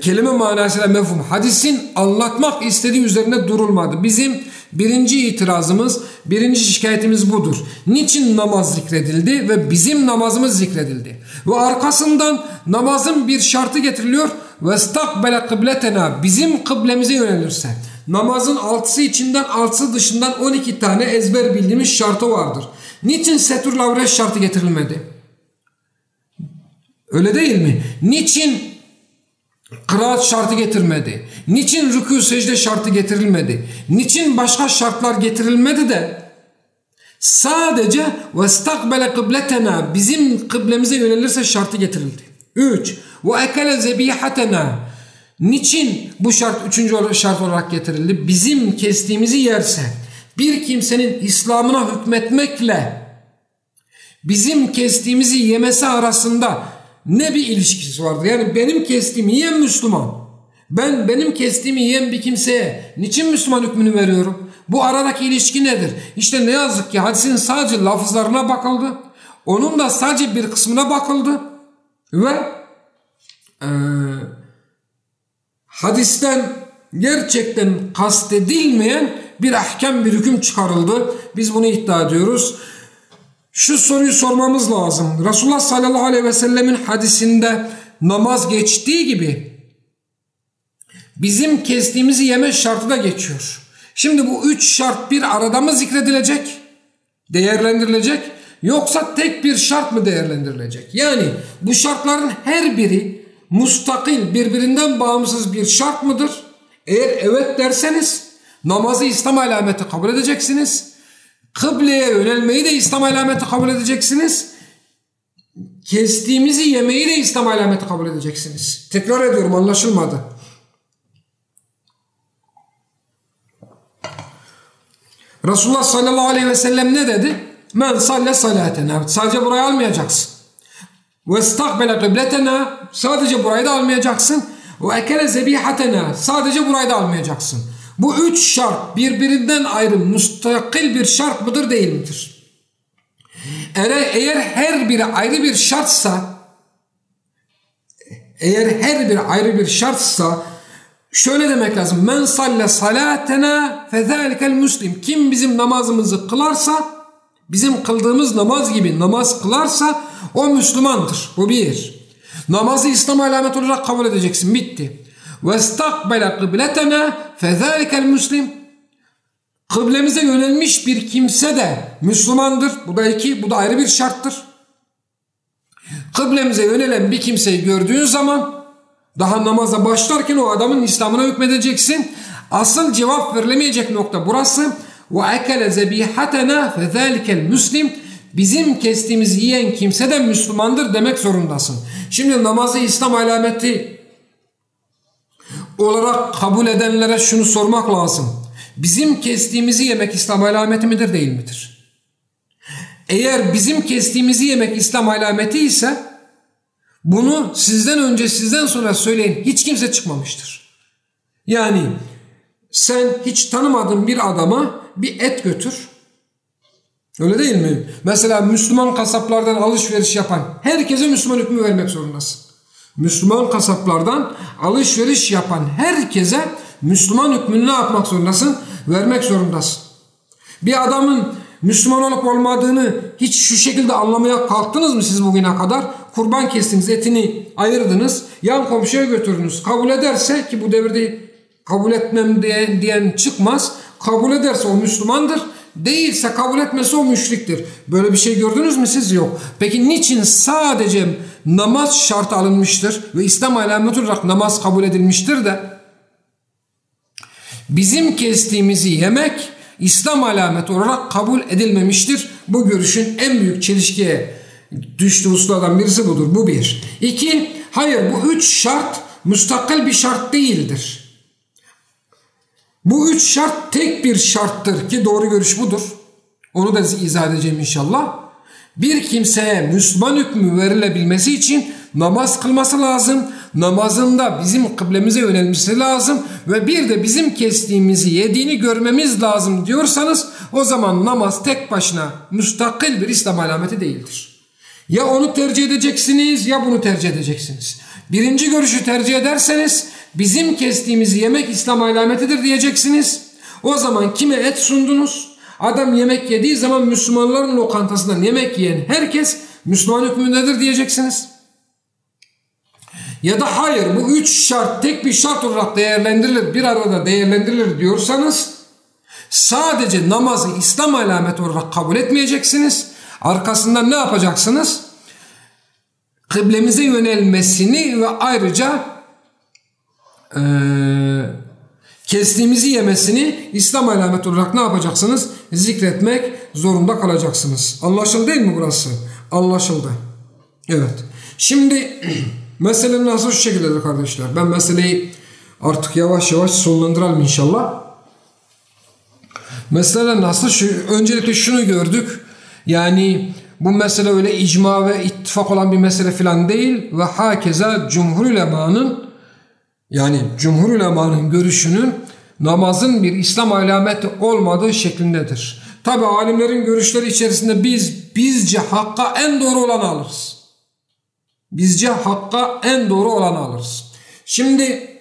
kelime manasıyla mefhum. Hadisin anlatmak istediği üzerine durulmadı. Bizim birinci itirazımız, birinci şikayetimiz budur. Niçin namaz zikredildi ve bizim namazımız zikredildi? Ve arkasından namazın bir şartı getiriliyor. Stakbele kıbletena bizim kıblemize yönelirse. Namazın altısı içinden altısı dışından 12 tane ezber bildiğimiz şartı vardır. Niçin setur lavreş şartı getirilmedi? Öyle değil mi? Niçin kıraat şartı getirmedi? Niçin rükû secde şartı getirilmedi? Niçin başka şartlar getirilmedi de sadece vestakbele kıbletena bizim kıblemize yönelirse şartı getirildi. 3. Ve ekele zebihatena Niçin bu şart üçüncü şart olarak getirildi? Bizim kestiğimizi yerse bir kimsenin İslam'ına hükmetmekle bizim kestiğimizi yemesi arasında ne bir ilişkisi vardır? Yani benim kestiğimi yiyen Müslüman. Ben benim kestiğimi yiyen bir kimseye niçin Müslüman hükmünü veriyorum? Bu aradaki ilişki nedir? İşte ne yazık ki hadisin sadece lafızlarına bakıldı. Onun da sadece bir kısmına bakıldı. Ve e, hadisten gerçekten kastedilmeyen bir ahkam bir hüküm çıkarıldı. Biz bunu iddia ediyoruz. Şu soruyu sormamız lazım. Resulullah sallallahu aleyhi ve sellemin hadisinde namaz geçtiği gibi bizim kestiğimizi yeme şartı da geçiyor. Şimdi bu üç şart bir arada mı zikredilecek? Değerlendirilecek? Yoksa tek bir şart mı değerlendirilecek? Yani bu şartların her biri mustakil birbirinden bağımsız bir şart mıdır? Eğer evet derseniz namazı İslam alameti kabul edeceksiniz. Kıbleye yönelmeyi de İslam alameti kabul edeceksiniz. Kestiğimizi yemeyi de İslam alameti kabul edeceksiniz. Tekrar ediyorum anlaşılmadı. Resulullah sallallahu aleyhi ve sellem ne dedi? Men salle salatena. Sadece burayı almayacaksın. Ve stakbele kıbletena. Sadece burayı da almayacaksın. Ve ekele zebihatena. Sadece burayı da almayacaksın. Bu üç şart birbirinden ayrı müstakil bir şart mıdır değil midir? Eğer, eğer her biri ayrı bir şartsa eğer her bir ayrı bir şartsa şöyle demek lazım. Men salle salatena fezalikel muslim. Kim bizim namazımızı kılarsa bizim kıldığımız namaz gibi namaz kılarsa o Müslümandır. Bu bir. Namazı İslam alamet olarak kabul edeceksin. Bitti. Ve istakbele kıbletena fezalikel muslim. Kıblemize yönelmiş bir kimse de Müslümandır. Bu da iki, bu da ayrı bir şarttır. Kıblemize yönelen bir kimseyi gördüğün zaman daha namaza başlarken o adamın İslam'ına hükmedeceksin. Asıl cevap verilemeyecek nokta burası. Ekele zebihatena fezalikel muslim. Bizim kestiğimizi yiyen kimse de Müslümandır demek zorundasın. Şimdi namazı İslam alameti olarak kabul edenlere şunu sormak lazım. Bizim kestiğimizi yemek İslam alameti midir değil midir? Eğer bizim kestiğimizi yemek İslam alameti ise bunu sizden önce sizden sonra söyleyen hiç kimse çıkmamıştır. Yani sen hiç tanımadığın bir adama bir et götür. Öyle değil mi? Mesela Müslüman kasaplardan alışveriş yapan herkese Müslüman hükmü vermek zorundasın. Müslüman kasaplardan alışveriş yapan herkese Müslüman hükmünü ne yapmak zorundasın? Vermek zorundasın. Bir adamın Müslüman olup olmadığını hiç şu şekilde anlamaya kalktınız mı siz bugüne kadar? Kurban kestiniz, etini ayırdınız, yan komşuya götürdünüz. Kabul ederse ki bu devirde kabul etmem diyen, diyen çıkmaz. Kabul ederse o Müslümandır. Değilse kabul etmesi o müşriktir. Böyle bir şey gördünüz mü siz? Yok. Peki niçin sadece namaz şart alınmıştır ve İslam alameti olarak namaz kabul edilmiştir de bizim kestiğimizi yemek İslam alameti olarak kabul edilmemiştir. Bu görüşün en büyük çelişkiye düştüğü hususlardan birisi budur. Bu bir. İki, hayır bu üç şart müstakil bir şart değildir. Bu üç şart tek bir şarttır ki doğru görüş budur. Onu da izah edeceğim inşallah. Bir kimseye Müslüman hükmü verilebilmesi için namaz kılması lazım. Namazında bizim kıblemize yönelmesi lazım ve bir de bizim kestiğimizi yediğini görmemiz lazım diyorsanız o zaman namaz tek başına müstakil bir İslam alameti değildir. Ya onu tercih edeceksiniz ya bunu tercih edeceksiniz. Birinci görüşü tercih ederseniz bizim kestiğimizi yemek İslam alametidir diyeceksiniz. O zaman kime et sundunuz? Adam yemek yediği zaman Müslümanların lokantasından yemek yiyen herkes Müslüman hükmündedir diyeceksiniz. Ya da hayır bu üç şart tek bir şart olarak değerlendirilir bir arada değerlendirilir diyorsanız sadece namazı İslam alameti olarak kabul etmeyeceksiniz. Arkasından ne yapacaksınız? Kıblemize yönelmesini ve ayrıca e, kestiğimizi yemesini İslam alameti olarak ne yapacaksınız? Zikretmek zorunda kalacaksınız. Anlaşıldı değil mi burası? Anlaşıldı. Evet. Şimdi (clears throat) mesele nasıl şu şekildedir kardeşler. Ben meseleyi artık yavaş yavaş sonlandıralım inşallah. Mesele nasıl? Şu, öncelikle şunu gördük. Yani bu mesele öyle icma ve ittifak olan bir mesele falan değil ve hakeza cumhur ulemanın yani cumhur ulemanın görüşünün namazın bir İslam alameti olmadığı şeklindedir. Tabi alimlerin görüşleri içerisinde biz bizce hakka en doğru olanı alırız. Bizce hakka en doğru olanı alırız. Şimdi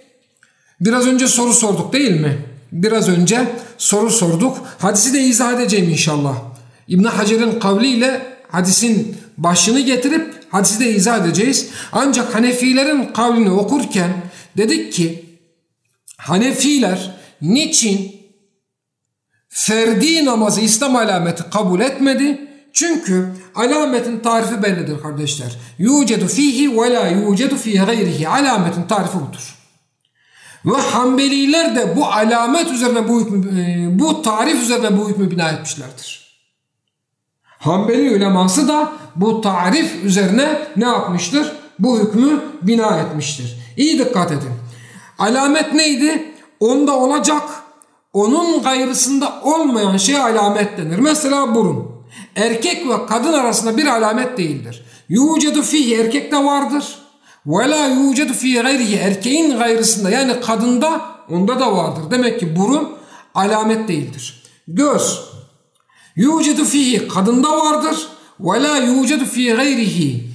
biraz önce soru sorduk değil mi? Biraz önce soru sorduk. Hadisi de izah edeceğim inşallah. İbn Hacer'in kavliyle hadisin başını getirip hadisi de izah edeceğiz. Ancak Hanefilerin kavlini okurken dedik ki Hanefiler niçin ferdi namazı İslam alameti kabul etmedi? Çünkü alametin tarifi bellidir kardeşler. Yucedu fihi ve la yucedu fi gayrihi. Alametin tarifi budur. Ve Hanbeliler de bu alamet üzerine bu hükmü, e, bu tarif üzerine bu hükmü bina etmişlerdir. Hanbeli uleması da bu tarif üzerine ne yapmıştır? Bu hükmü bina etmiştir. İyi dikkat edin. Alamet neydi? Onda olacak, onun gayrısında olmayan şey alamet denir. Mesela burun. Erkek ve kadın arasında bir alamet değildir. Yucedu fihi erkekte vardır. Ve la yucedu fi gayrihi erkeğin gayrısında yani kadında onda da vardır. Demek ki burun alamet değildir. Göz yucedu fihi kadında vardır. Ve la yucedu fi gayrihi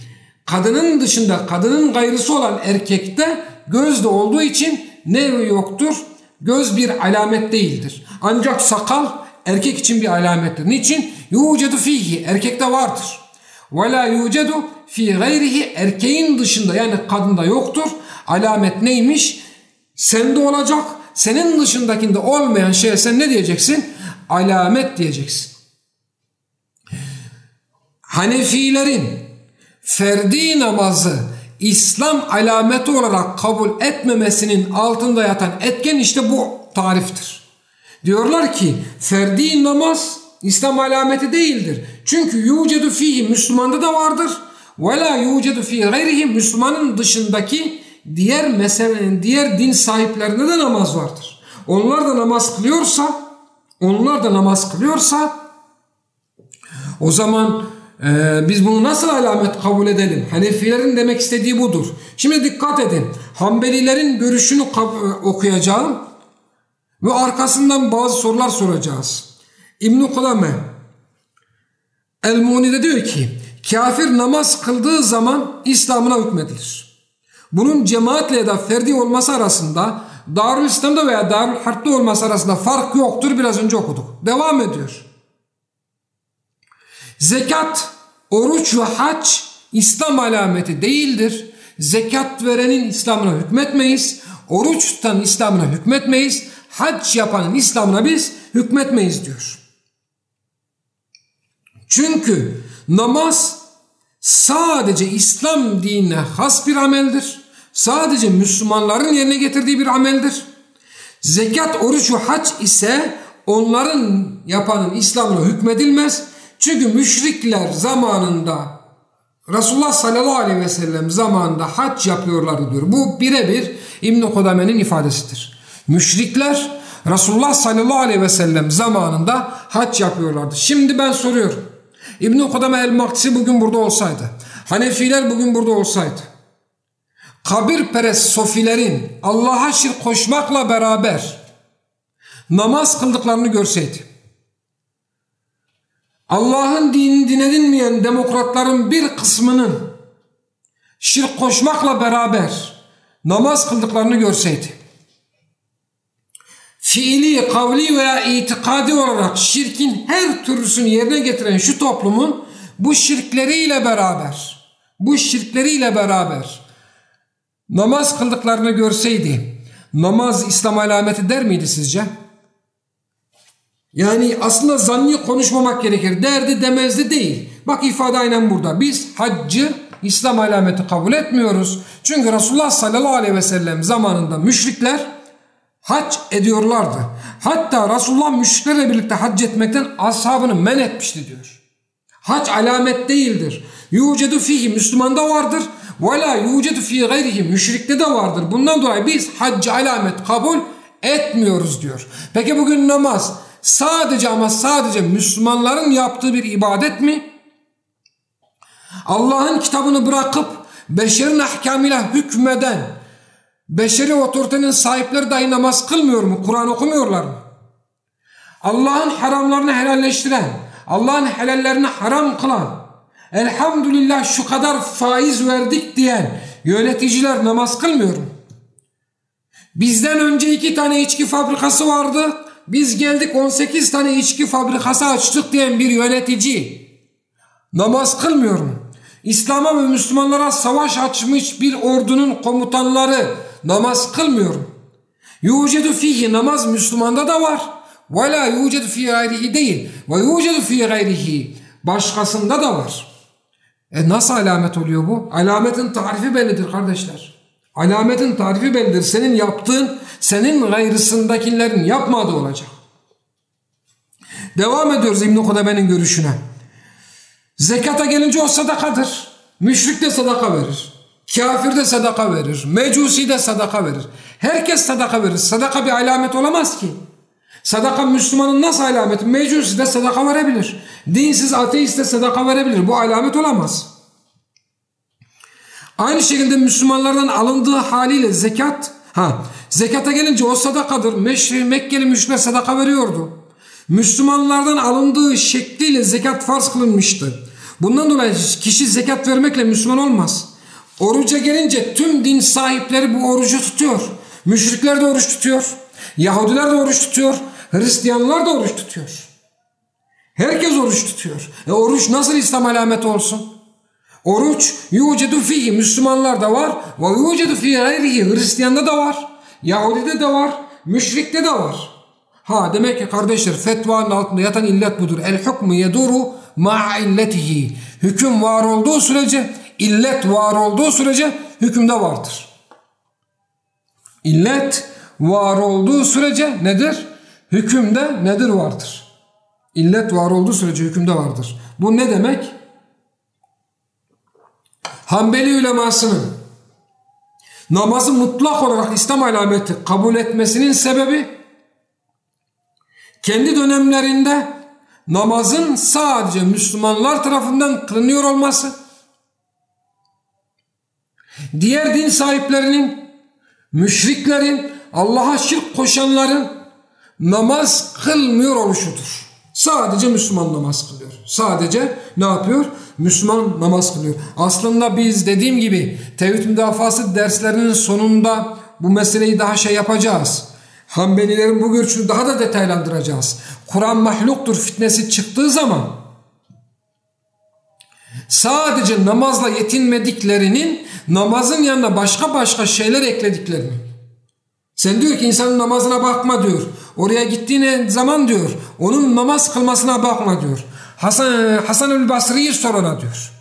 kadının dışında kadının gayrısı olan erkekte gözde olduğu için ne yoktur? Göz bir alamet değildir. Ancak sakal erkek için bir alamettir. Niçin? Yucedu fihi erkekte vardır. Ve la yucedu fi gayrihi erkeğin dışında yani kadında yoktur. Alamet neymiş? Sende olacak. Senin dışındakinde olmayan şeye sen ne diyeceksin? Alamet diyeceksin. Hanefilerin ferdi namazı İslam alameti olarak kabul etmemesinin altında yatan etken işte bu tariftir. Diyorlar ki ferdi namaz İslam alameti değildir. Çünkü yucedu fihi Müslümanda da vardır. Ve la yucedu fi gayrihi Müslümanın dışındaki diğer meselenin diğer din sahiplerinde de namaz vardır. Onlar da namaz kılıyorsa onlar da namaz kılıyorsa o zaman ee, biz bunu nasıl alamet kabul edelim? Hanefilerin demek istediği budur. Şimdi dikkat edin. Hanbelilerin görüşünü okuyacağım ve arkasından bazı sorular soracağız. İbn-i Kudame El-Muni'de diyor ki kafir namaz kıldığı zaman İslam'ına hükmedilir. Bunun cemaatle ya da ferdi olması arasında Darül İslam'da veya Darül Harp'ta olması arasında fark yoktur. Biraz önce okuduk. Devam ediyor. Zekat, oruç ve hac İslam alameti değildir. Zekat verenin İslam'ına hükmetmeyiz. Oruç tutan İslam'ına hükmetmeyiz. Hac yapanın İslam'ına biz hükmetmeyiz diyor. Çünkü namaz sadece İslam dinine has bir ameldir. Sadece Müslümanların yerine getirdiği bir ameldir. Zekat, oruç ve hac ise onların yapanın İslam'ına hükmedilmez. Çünkü müşrikler zamanında Resulullah sallallahu aleyhi ve sellem zamanında hac yapıyorlardı diyor. Bu birebir İbn-i Kudame'nin ifadesidir. Müşrikler Resulullah sallallahu aleyhi ve sellem zamanında hac yapıyorlardı. Şimdi ben soruyorum. İbn-i Kudame el-Maktisi bugün burada olsaydı, Hanefiler bugün burada olsaydı, kabirperest sofilerin Allah'a şirk koşmakla beraber namaz kıldıklarını görseydi, Allah'ın dinini din edinmeyen demokratların bir kısmının şirk koşmakla beraber namaz kıldıklarını görseydi, fiili, kavli veya itikadi olarak şirkin her türlüsünü yerine getiren şu toplumun bu şirkleriyle beraber, bu şirkleriyle beraber namaz kıldıklarını görseydi, namaz İslam alameti der miydi sizce? Yani aslında zanni konuşmamak gerekir. Derdi demezdi değil. Bak ifade aynen burada. Biz haccı İslam alameti kabul etmiyoruz. Çünkü Resulullah sallallahu aleyhi ve sellem zamanında müşrikler hac ediyorlardı. Hatta Resulullah müşriklerle birlikte hac etmekten ashabını men etmişti diyor. Hac alamet değildir. Yucedu fihi Müslümanda vardır. Ve la yucedu fi gayrihi müşrikte de vardır. Bundan dolayı biz haccı alamet kabul etmiyoruz diyor. Peki bugün namaz sadece ama sadece Müslümanların yaptığı bir ibadet mi? Allah'ın kitabını bırakıp beşerin ahkamıyla hükmeden beşeri otoritenin sahipleri dahi namaz kılmıyor mu? Kur'an okumuyorlar mı? Allah'ın haramlarını helalleştiren, Allah'ın helallerini haram kılan, elhamdülillah şu kadar faiz verdik diyen yöneticiler namaz kılmıyor mu? Bizden önce iki tane içki fabrikası vardı. Biz geldik 18 tane içki fabrikası açtık diyen bir yönetici namaz kılmıyor mu? İslam'a ve Müslümanlara savaş açmış bir ordunun komutanları namaz kılmıyor mu? Yucedu fihi namaz Müslümanda da var. Ve la yucedu fi gayrihi değil. Ve yucedu fi gayrihi başkasında da var. E nasıl alamet oluyor bu? Alametin tarifi bellidir kardeşler. Alametin tarifi bellidir. Senin yaptığın senin gayrısındakilerin yapmadığı olacak. Devam ediyoruz İbn-i Kudame'nin görüşüne. Zekata gelince o sadakadır. Müşrik de sadaka verir. Kafir de sadaka verir. Mecusi de sadaka verir. Herkes sadaka verir. Sadaka bir alamet olamaz ki. Sadaka Müslümanın nasıl alameti? Mecusi de sadaka verebilir. Dinsiz ateist de sadaka verebilir. Bu alamet olamaz. Aynı şekilde Müslümanlardan alındığı haliyle zekat, ha zekata gelince o sadakadır. Meşri, Mekkeli müşrikler sadaka veriyordu. Müslümanlardan alındığı şekliyle zekat farz kılınmıştı. Bundan dolayı kişi zekat vermekle Müslüman olmaz. Oruca gelince tüm din sahipleri bu orucu tutuyor. Müşrikler de oruç tutuyor. Yahudiler de oruç tutuyor. Hristiyanlar da oruç tutuyor. Herkes oruç tutuyor. E oruç nasıl İslam alameti olsun? Oruç yucedu fihi Müslümanlar da var ve yucedu fihi gayrihi Hristiyanda da var. Yahudide de var. Müşrikte de var. Ha demek ki kardeşler fetvanın altında yatan illet budur. El hukmu yeduru ma'a illetihi. Hüküm var olduğu sürece, illet var olduğu sürece hükümde vardır. İllet var olduğu sürece nedir? Hükümde nedir vardır? İllet var olduğu sürece hükümde vardır. Bu ne demek? Hanbeli ulemasının namazı mutlak olarak İslam alameti kabul etmesinin sebebi kendi dönemlerinde namazın sadece Müslümanlar tarafından kılınıyor olması, diğer din sahiplerinin, müşriklerin, Allah'a şirk koşanların namaz kılmıyor oluşudur. Sadece Müslüman namaz kılıyor. Sadece ne yapıyor? Müslüman namaz kılıyor. Aslında biz dediğim gibi tevhid müdafası derslerinin sonunda bu meseleyi daha şey yapacağız. Hanbelilerin bu görüşünü daha da detaylandıracağız. Kur'an mahluktur fitnesi çıktığı zaman sadece namazla yetinmediklerinin namazın yanına başka başka şeyler eklediklerini. Sen diyor ki insanın namazına bakma diyor. Oraya gittiğin zaman diyor onun namaz kılmasına bakma diyor. Hasan Hasanül Basri'yi sorana diyor.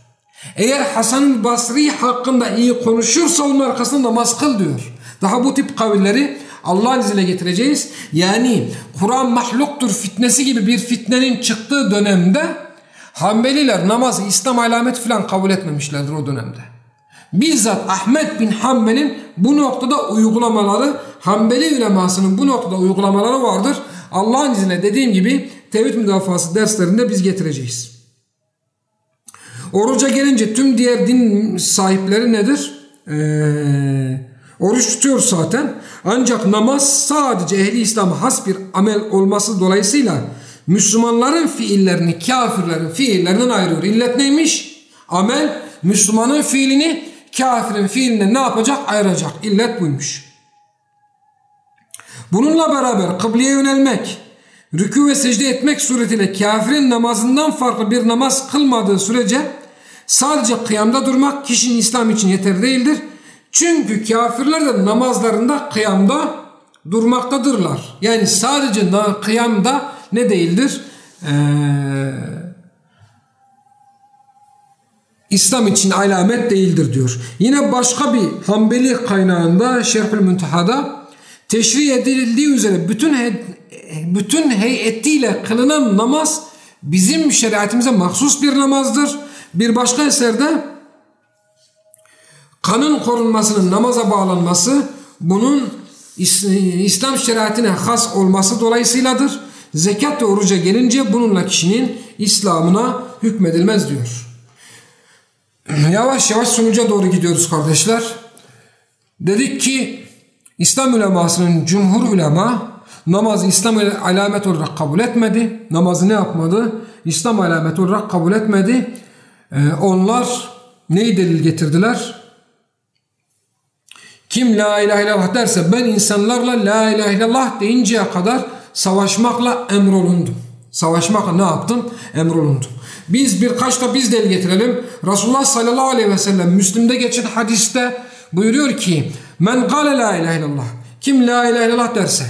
Eğer Hasanül Basri hakkında iyi konuşursa onun arkasında namaz kıl diyor. Daha bu tip kavilleri Allah'ın izniyle getireceğiz. Yani Kur'an mahluktur fitnesi gibi bir fitnenin çıktığı dönemde Hanbeliler namazı İslam alameti falan kabul etmemişlerdir o dönemde. Bizzat Ahmet bin Hanbel'in bu noktada uygulamaları, Hanbeli ulemasının bu noktada uygulamaları vardır. Allah'ın izniyle dediğim gibi tevhid müdafası derslerinde biz getireceğiz. Oruca gelince tüm diğer din sahipleri nedir? Eee Oruç tutuyor zaten. Ancak namaz sadece ehli İslam'a has bir amel olması dolayısıyla Müslümanların fiillerini kafirlerin fiillerinden ayırıyor. İllet neymiş? Amel Müslümanın fiilini kafirin fiiline ne yapacak? Ayıracak. İllet buymuş. Bununla beraber kıbleye yönelmek, rükû ve secde etmek suretiyle kafirin namazından farklı bir namaz kılmadığı sürece sadece kıyamda durmak kişinin İslam için yeterli değildir çünkü kafirler de namazlarında kıyamda durmaktadırlar. Yani sadece kıyamda ne değildir? Ee, İslam için alamet değildir diyor. Yine başka bir Hanbeli kaynağında Şerhül Münteha'da teşri edildiği üzere bütün he, bütün heyetiyle kılınan namaz bizim şeriatimize mahsus bir namazdır. Bir başka eserde kanın korunmasının namaza bağlanması bunun İslam şeriatine has olması dolayısıyladır. Zekat ve oruca gelince bununla kişinin İslam'ına hükmedilmez diyor. (clears throat) Yavaş yavaş sonuca doğru gidiyoruz kardeşler. Dedik ki İslam ulemasının cumhur ulema namazı İslam alamet olarak kabul etmedi. Namazı ne yapmadı? İslam alamet olarak kabul etmedi. Ee, onlar neyi delil getirdiler? Kim la ilahe illallah derse ben insanlarla la ilahe illallah deyinceye kadar savaşmakla emrolundum. Savaşmakla ne yaptım? Emrolundum. Biz birkaç da biz delil getirelim. Resulullah sallallahu aleyhi ve sellem Müslim'de geçen hadiste buyuruyor ki Men gale la ilahe illallah kim la ilahe illallah derse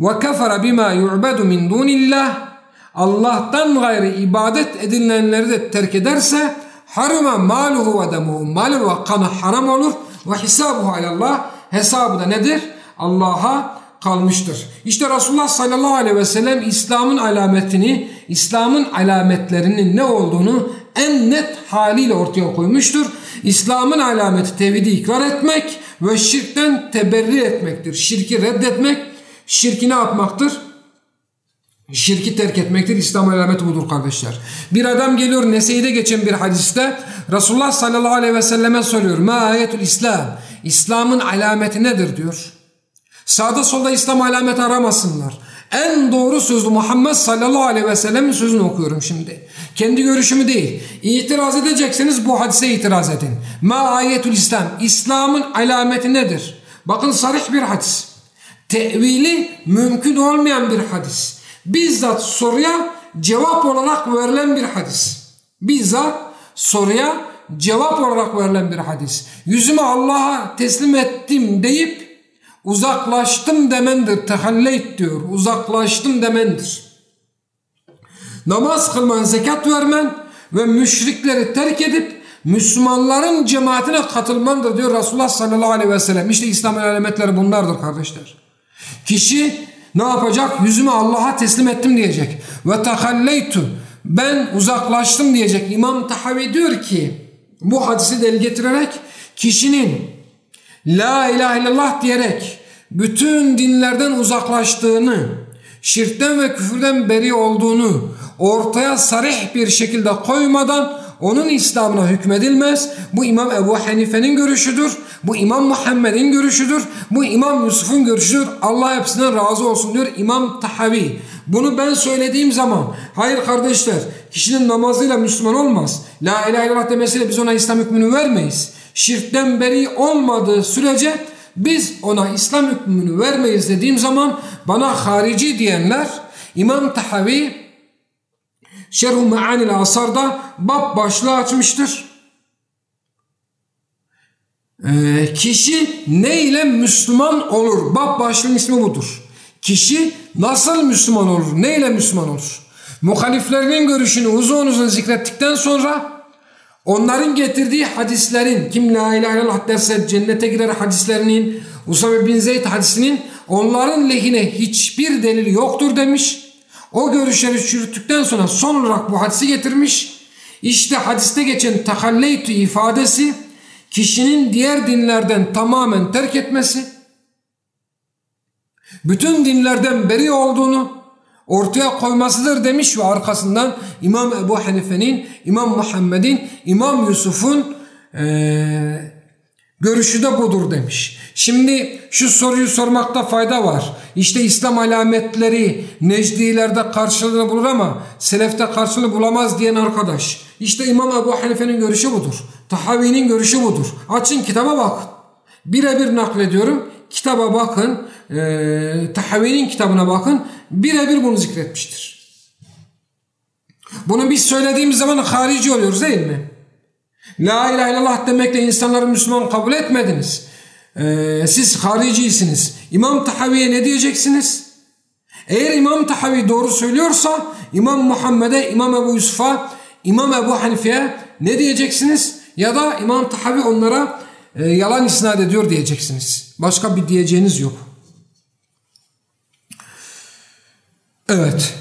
ve kefere bima yu'bedu min dunillah Allah'tan gayrı ibadet edilenleri de terk ederse haruma maluhu ve demuhu mal ve kanı haram olur ve hisabuhu alallah hesabı da nedir? Allah'a kalmıştır. İşte Resulullah sallallahu aleyhi ve sellem İslam'ın alametini, İslam'ın alametlerinin ne olduğunu en net haliyle ortaya koymuştur. İslam'ın alameti tevhidi ikrar etmek ve şirkten teberri etmektir. Şirki reddetmek, şirki ne yapmaktır? Şirki terk etmektir. İslam alameti budur kardeşler. Bir adam geliyor Nese'de geçen bir hadiste Resulullah sallallahu aleyhi ve selleme soruyor. Ma ayetul İslam. İslam'ın alameti nedir diyor. Sağda solda İslam alameti aramasınlar. En doğru sözlü Muhammed sallallahu aleyhi ve sellem'in sözünü okuyorum şimdi. Kendi görüşümü değil. İtiraz edecekseniz bu hadise itiraz edin. Ma ayetul İslam. İslam'ın alameti nedir? Bakın sarih bir hadis. Tevili mümkün olmayan bir hadis. Bizzat soruya cevap olarak verilen bir hadis. Bizzat soruya cevap olarak verilen bir hadis. Yüzümü Allah'a teslim ettim deyip uzaklaştım demendir. Tehalleyt diyor. Uzaklaştım demendir. Namaz kılman, zekat vermen ve müşrikleri terk edip Müslümanların cemaatine katılmandır diyor Resulullah sallallahu aleyhi ve sellem. İşte İslam'ın alametleri bunlardır kardeşler. Kişi ne yapacak? Yüzümü Allah'a teslim ettim diyecek. Ve tehalleytu ben uzaklaştım diyecek. İmam Tahavi diyor ki bu hadisi del getirerek kişinin La ilahe illallah diyerek bütün dinlerden uzaklaştığını, şirkten ve küfürden beri olduğunu ortaya sarih bir şekilde koymadan onun İslam'ına hükmedilmez. Bu İmam Ebu Hanife'nin görüşüdür. Bu İmam Muhammed'in görüşüdür. Bu İmam Yusuf'un görüşüdür. Allah hepsinden razı olsun diyor İmam Tahavi. Bunu ben söylediğim zaman hayır kardeşler kişinin namazıyla Müslüman olmaz. La ilahe illallah demesiyle biz ona İslam hükmünü vermeyiz. Şirkten beri olmadığı sürece biz ona İslam hükmünü vermeyiz dediğim zaman bana harici diyenler İmam Tahavi Şerhu Me'anil Asar'da bab başlığı açmıştır. Ee, kişi ne ile Müslüman olur? Bab başlığın ismi budur. Kişi nasıl Müslüman olur? Ne ile Müslüman olur? Muhaliflerinin görüşünü uzun uzun zikrettikten sonra onların getirdiği hadislerin kim la ilahe illallah derse cennete girer hadislerinin Usame bin Zeyd hadisinin onların lehine hiçbir delil yoktur demiş. O görüşleri çürüttükten sonra son olarak bu hadisi getirmiş. İşte hadiste geçen tahalleytü ifadesi kişinin diğer dinlerden tamamen terk etmesi, bütün dinlerden beri olduğunu ortaya koymasıdır demiş ve arkasından İmam Ebu Hanife'nin, İmam Muhammed'in, İmam Yusuf'un ee, görüşü de budur demiş. Şimdi şu soruyu sormakta fayda var. İşte İslam alametleri Necdilerde karşılığını bulur ama Selefte karşılığını bulamaz diyen arkadaş. İşte İmam Ebu Hanife'nin görüşü budur. Tahavi'nin görüşü budur. Açın kitaba bakın. Birebir naklediyorum. Kitaba bakın. E, Tahavi'nin kitabına bakın. Birebir bunu zikretmiştir. Bunu biz söylediğimiz zaman harici oluyoruz değil mi? La ilahe illallah demekle insanları Müslüman kabul etmediniz. Ee, siz haricisiniz. İmam Tahavi'ye ne diyeceksiniz? Eğer İmam Tahavi doğru söylüyorsa İmam Muhammed'e, İmam Ebu Yusuf'a, İmam Ebu Hanife'ye ne diyeceksiniz? Ya da İmam Tahavi onlara e, yalan isnat ediyor diyeceksiniz. Başka bir diyeceğiniz yok. Evet.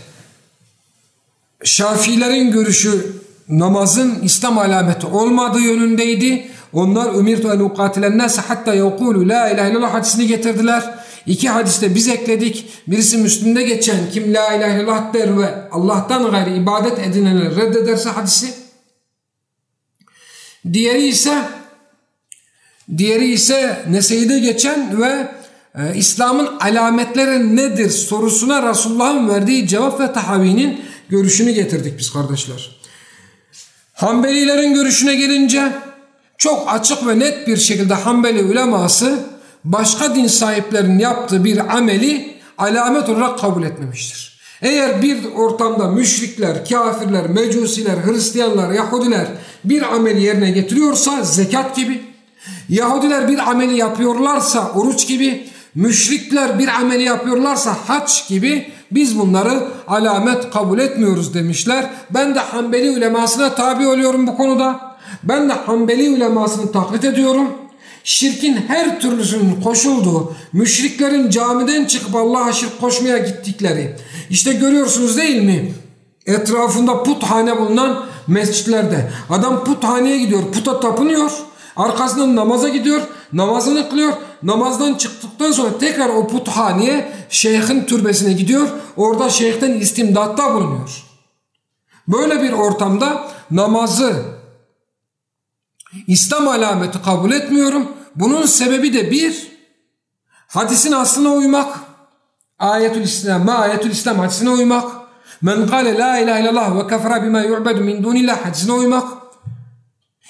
Şafilerin görüşü namazın İslam alameti olmadığı yönündeydi. Onlar umirtu en ukatilen nase hatta yekulu la ilahe illallah hadisini getirdiler. İki hadiste biz ekledik. Birisi Müslüm'de geçen kim la ilahe illallah der ve Allah'tan gayri ibadet edinenleri reddederse hadisi. Diğeri ise diğeri ise Nese'de geçen ve e, İslam'ın alametleri nedir sorusuna Resulullah'ın verdiği cevap ve tahavinin görüşünü getirdik biz kardeşler. Hanbelilerin görüşüne gelince çok açık ve net bir şekilde Hanbeli uleması başka din sahiplerinin yaptığı bir ameli alamet olarak kabul etmemiştir. Eğer bir ortamda müşrikler, kafirler, mecusiler, Hristiyanlar, Yahudiler bir ameli yerine getiriyorsa zekat gibi, Yahudiler bir ameli yapıyorlarsa oruç gibi, müşrikler bir ameli yapıyorlarsa haç gibi biz bunları alamet kabul etmiyoruz demişler. Ben de Hanbeli ulemasına tabi oluyorum bu konuda. Ben de Hanbeli ulemasını taklit ediyorum. Şirkin her türlüsünün koşulduğu, müşriklerin camiden çıkıp Allah'a şirk koşmaya gittikleri. İşte görüyorsunuz değil mi? Etrafında puthane bulunan mescitlerde. Adam puthaneye gidiyor, puta tapınıyor. Arkasından namaza gidiyor, namazını kılıyor. namazdan çıktıktan sonra tekrar o puthaneye şeyhin türbesine gidiyor. Orada şeyhten istimdatta bulunuyor. Böyle bir ortamda namazı İslam alameti kabul etmiyorum. Bunun sebebi de bir, hadisin aslına uymak. Ayetül İslam, ayetül İslam hadisine uymak. Men kâle la ilahe illallah ve kefera bima yu'bedu min dunillah hadisine uymak.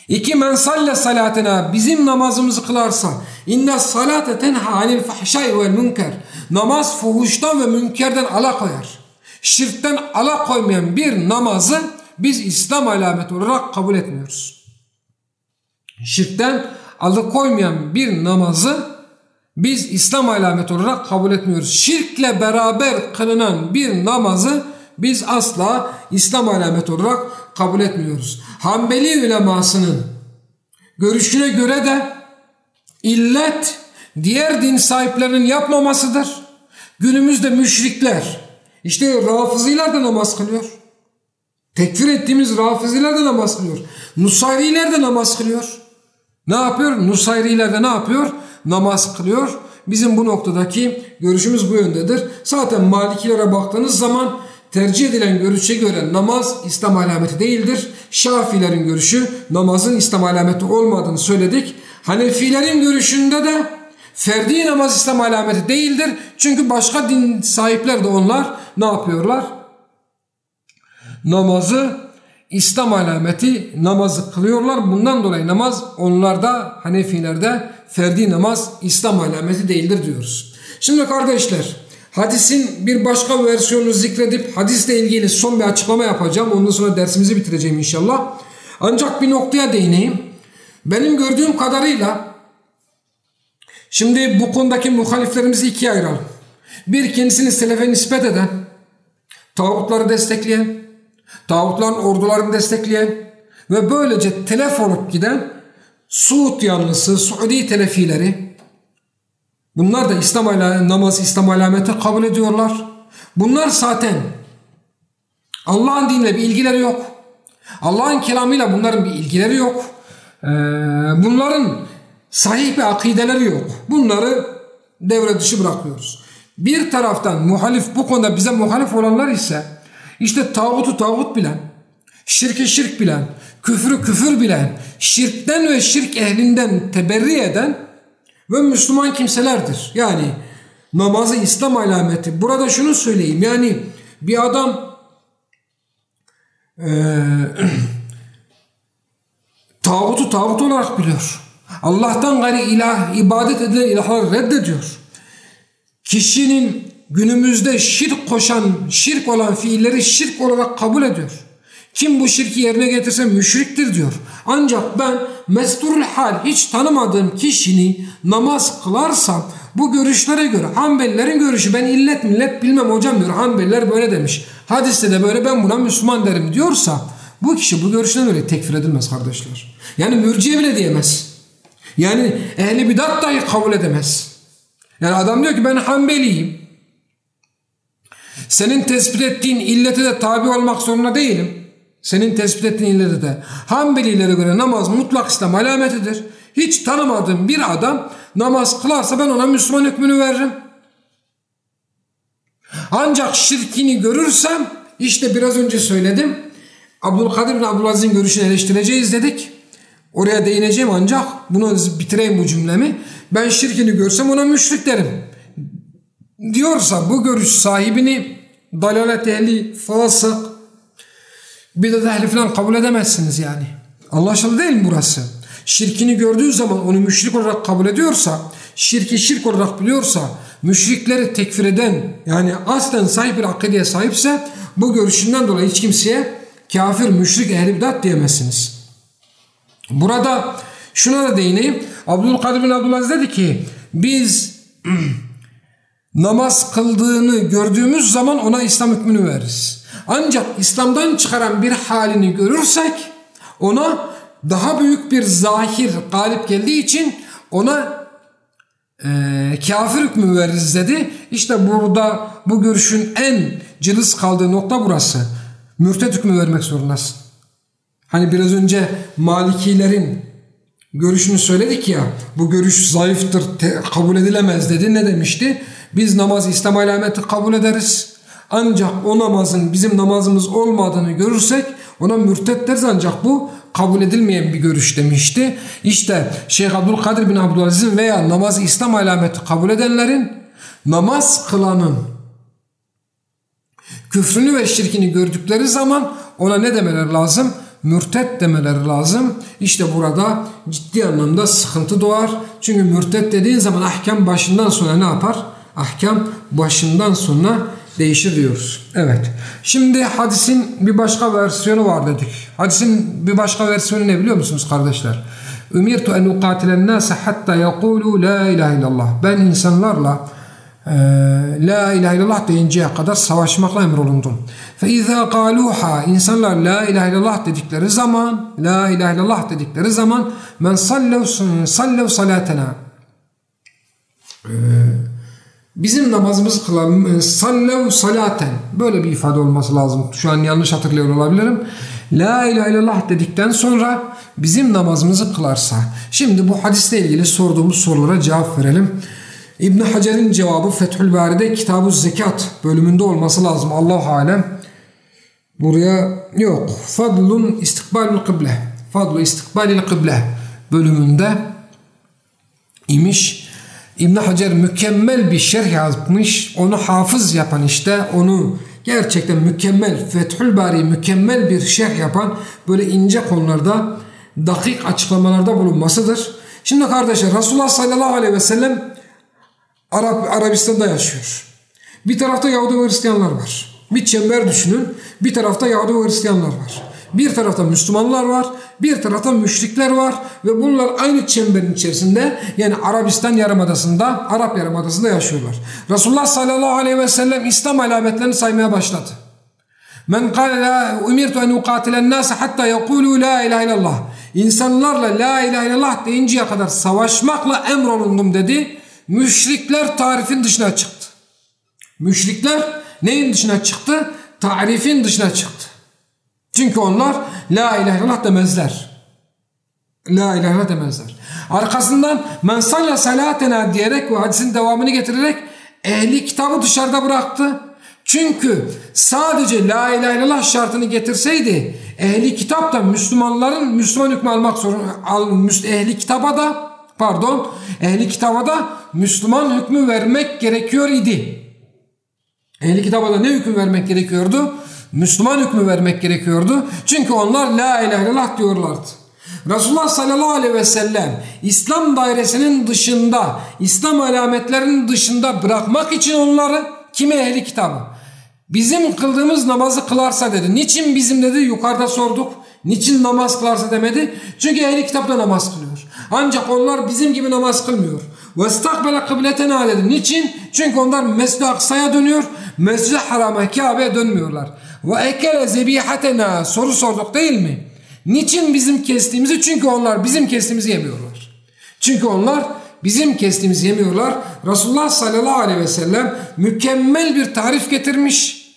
İki men salle salatına bizim namazımızı kılarsa inne salate tenha anil fahşai vel münker namaz fuhuştan ve münkerden alakoyar. Şirkten alakoymayan bir namazı biz İslam alameti olarak kabul etmiyoruz. Şirkten alıkoymayan bir namazı biz İslam alameti olarak kabul etmiyoruz. Şirkle beraber kılınan bir namazı biz asla İslam alameti olarak kabul etmiyoruz. Hanbeli ulemasının görüşüne göre de illet diğer din sahiplerinin yapmamasıdır. Günümüzde müşrikler işte rafıziler de namaz kılıyor. Tekfir ettiğimiz rafiziler de namaz kılıyor. Nusayriler de namaz kılıyor. Ne yapıyor? Nusayriler de ne yapıyor? Namaz kılıyor. Bizim bu noktadaki görüşümüz bu yöndedir. Zaten Malikilere baktığınız zaman tercih edilen görüşe göre namaz İslam alameti değildir. Şafilerin görüşü namazın İslam alameti olmadığını söyledik. Hanefilerin görüşünde de ferdi namaz İslam alameti değildir. Çünkü başka din sahipler de onlar ne yapıyorlar? Namazı İslam alameti namazı kılıyorlar. Bundan dolayı namaz onlarda Hanefilerde ferdi namaz İslam alameti değildir diyoruz. Şimdi kardeşler hadisin bir başka versiyonunu zikredip hadisle ilgili son bir açıklama yapacağım. Ondan sonra dersimizi bitireceğim inşallah. Ancak bir noktaya değineyim. Benim gördüğüm kadarıyla şimdi bu konudaki muhaliflerimizi ikiye ayıralım. Bir kendisini selefe nispet eden, tağutları destekleyen, tağutların ordularını destekleyen ve böylece telef olup giden Suud yanlısı, Suudi telefileri bunlar da İslam namaz İslam alameti kabul ediyorlar. Bunlar zaten Allah'ın dinle bir ilgileri yok. Allah'ın kelamıyla bunların bir ilgileri yok. Ee, bunların sahih bir akideleri yok. Bunları devre dışı bırakıyoruz. Bir taraftan muhalif bu konuda bize muhalif olanlar ise işte tağutu tağut bilen, şirki şirk bilen, küfrü küfür bilen, şirkten ve şirk ehlinden teberri eden ve Müslüman kimselerdir. Yani namazı İslam alameti. Burada şunu söyleyeyim yani bir adam e, (clears throat) tağutu tağut olarak biliyor. Allah'tan gayri ilah, ibadet edilen ilahları reddediyor. Kişinin günümüzde şirk koşan, şirk olan fiilleri şirk olarak kabul ediyor. Kim bu şirki yerine getirse müşriktir diyor. Ancak ben mesturul hal hiç tanımadığım kişini namaz kılarsam bu görüşlere göre Hanbelilerin görüşü ben illet millet bilmem hocam diyor. Hanbeliler böyle demiş. Hadiste de böyle ben buna Müslüman derim diyorsa bu kişi bu görüşüne göre tekfir edilmez kardeşler. Yani mürciye bile diyemez. Yani ehli bidat dahi kabul edemez. Yani adam diyor ki ben Hanbeliyim. Senin tespit ettiğin illete de tabi olmak zorunda değilim. Senin tespit ettiğin illete de. Hanbelilere göre namaz mutlak İslam alametidir. Hiç tanımadığım bir adam namaz kılarsa ben ona Müslüman hükmünü veririm. Ancak şirkini görürsem işte biraz önce söyledim. Abdülkadir bin Abdülaziz'in görüşünü eleştireceğiz dedik. Oraya değineceğim ancak bunu bitireyim bu cümlemi. Ben şirkini görsem ona müşrik derim. Diyorsa bu görüş sahibini dalalet ehli, fasık, bidat ehli falan kabul edemezsiniz yani. Anlaşıldı değil mi burası? Şirkini gördüğü zaman onu müşrik olarak kabul ediyorsa, şirki şirk olarak biliyorsa, müşrikleri tekfir eden yani aslen sahip bir akideye sahipse bu görüşünden dolayı hiç kimseye kafir, müşrik, ehli bidat diyemezsiniz. Burada şuna da değineyim. Abdülkadir bin Abdülaziz dedi ki biz (clears throat) namaz kıldığını gördüğümüz zaman ona İslam hükmünü veririz. Ancak İslam'dan çıkaran bir halini görürsek ona daha büyük bir zahir galip geldiği için ona e, kafir hükmü veririz dedi. İşte burada bu görüşün en cılız kaldığı nokta burası. Mürtet hükmü vermek zorundasın. Hani biraz önce Malikilerin görüşünü söyledik ya bu görüş zayıftır kabul edilemez dedi. Ne demişti? Biz namaz İslam alameti kabul ederiz. Ancak o namazın bizim namazımız olmadığını görürsek ona mürtet deriz ancak bu kabul edilmeyen bir görüş demişti. İşte Şeyh Abdülkadir bin Abdülaziz'in veya namaz İslam alameti kabul edenlerin namaz kılanın küfrünü ve şirkini gördükleri zaman ona ne demeleri lazım? Mürtet demeleri lazım. İşte burada ciddi anlamda sıkıntı doğar. Çünkü mürtet dediğin zaman ahkam başından sonra ne yapar? Ahkam başından sonra değişir diyoruz. Evet. Şimdi hadisin bir başka versiyonu var dedik. Hadisin bir başka versiyonu ne biliyor musunuz kardeşler? Ümirtu en ukatilen nase hatta yekulu la ilahe illallah. Ben insanlarla e, la ilahe illallah deyinceye kadar savaşmakla emrolundum. Fe izâ kâluha insanlar la ilahe illallah dedikleri zaman la ilahe illallah dedikleri zaman men sallev sallev salatena eee Bizim namazımızı kılan e, sallev salaten böyle bir ifade olması lazım. Şu an yanlış hatırlıyor olabilirim. La ilahe illallah dedikten sonra bizim namazımızı kılarsa. Şimdi bu hadisle ilgili sorduğumuz sorulara cevap verelim. İbn Hacer'in cevabı Fethül Bari'de Kitab-ı Zekat bölümünde olması lazım. Allah alem. Buraya yok. Fadlun istikbalül kıble. Fadlu istikbalil kıble bölümünde imiş. İbn Hacer mükemmel bir şerh yazmış. Onu hafız yapan işte onu gerçekten mükemmel Fethül Bari mükemmel bir şerh yapan böyle ince konularda dakik açıklamalarda bulunmasıdır. Şimdi kardeşler Resulullah sallallahu aleyhi ve sellem Arap, Arabistan'da yaşıyor. Bir tarafta Yahudi ve Hristiyanlar var. Bir çember düşünün. Bir tarafta Yahudi ve Hristiyanlar var. Bir tarafta Müslümanlar var, bir tarafta müşrikler var ve bunlar aynı çemberin içerisinde yani Arabistan Yarımadası'nda, Arap Yarımadası'nda yaşıyorlar. Resulullah sallallahu aleyhi ve sellem İslam alametlerini saymaya başladı. Men kâle umirtu en ukatilen nâse hatta yekûlû la ilahe illallah. İnsanlarla la ilahe illallah deyinceye kadar savaşmakla emrolundum dedi. Müşrikler tarifin dışına çıktı. Müşrikler neyin dışına çıktı? Tarifin dışına çıktı. Çünkü onlar la ilahe illallah demezler. La ilahe illallah demezler. Arkasından men salla salatena diyerek ve hadisin devamını getirerek ehli kitabı dışarıda bıraktı. Çünkü sadece la ilahe illallah şartını getirseydi ehli kitap da Müslümanların Müslüman hükmü almak zorunda ehli kitaba da pardon ehli kitaba da Müslüman hükmü vermek gerekiyor idi. Ehli kitaba da ne hüküm vermek gerekiyordu? Müslüman hükmü vermek gerekiyordu. Çünkü onlar la ilahe illallah diyorlardı. Resulullah sallallahu aleyhi ve sellem İslam dairesinin dışında, İslam alametlerinin dışında bırakmak için onları kime ehli kitabı? Bizim kıldığımız namazı kılarsa dedi. Niçin bizim dedi yukarıda sorduk. Niçin namaz kılarsa demedi. Çünkü ehli kitapta namaz kılıyor. Ancak onlar bizim gibi namaz kılmıyor. وَاسْتَقْبَلَ قِبْلَتَنَا dedi. Niçin? Çünkü onlar Mescid-i Aksa'ya dönüyor. Mescid-i Haram'a, Kabe'ye dönmüyorlar. Ve ekele zebihatena soru sorduk değil mi? Niçin bizim kestiğimizi? Çünkü onlar bizim kestiğimizi yemiyorlar. Çünkü onlar bizim kestiğimizi yemiyorlar. Resulullah sallallahu aleyhi ve sellem mükemmel bir tarif getirmiş.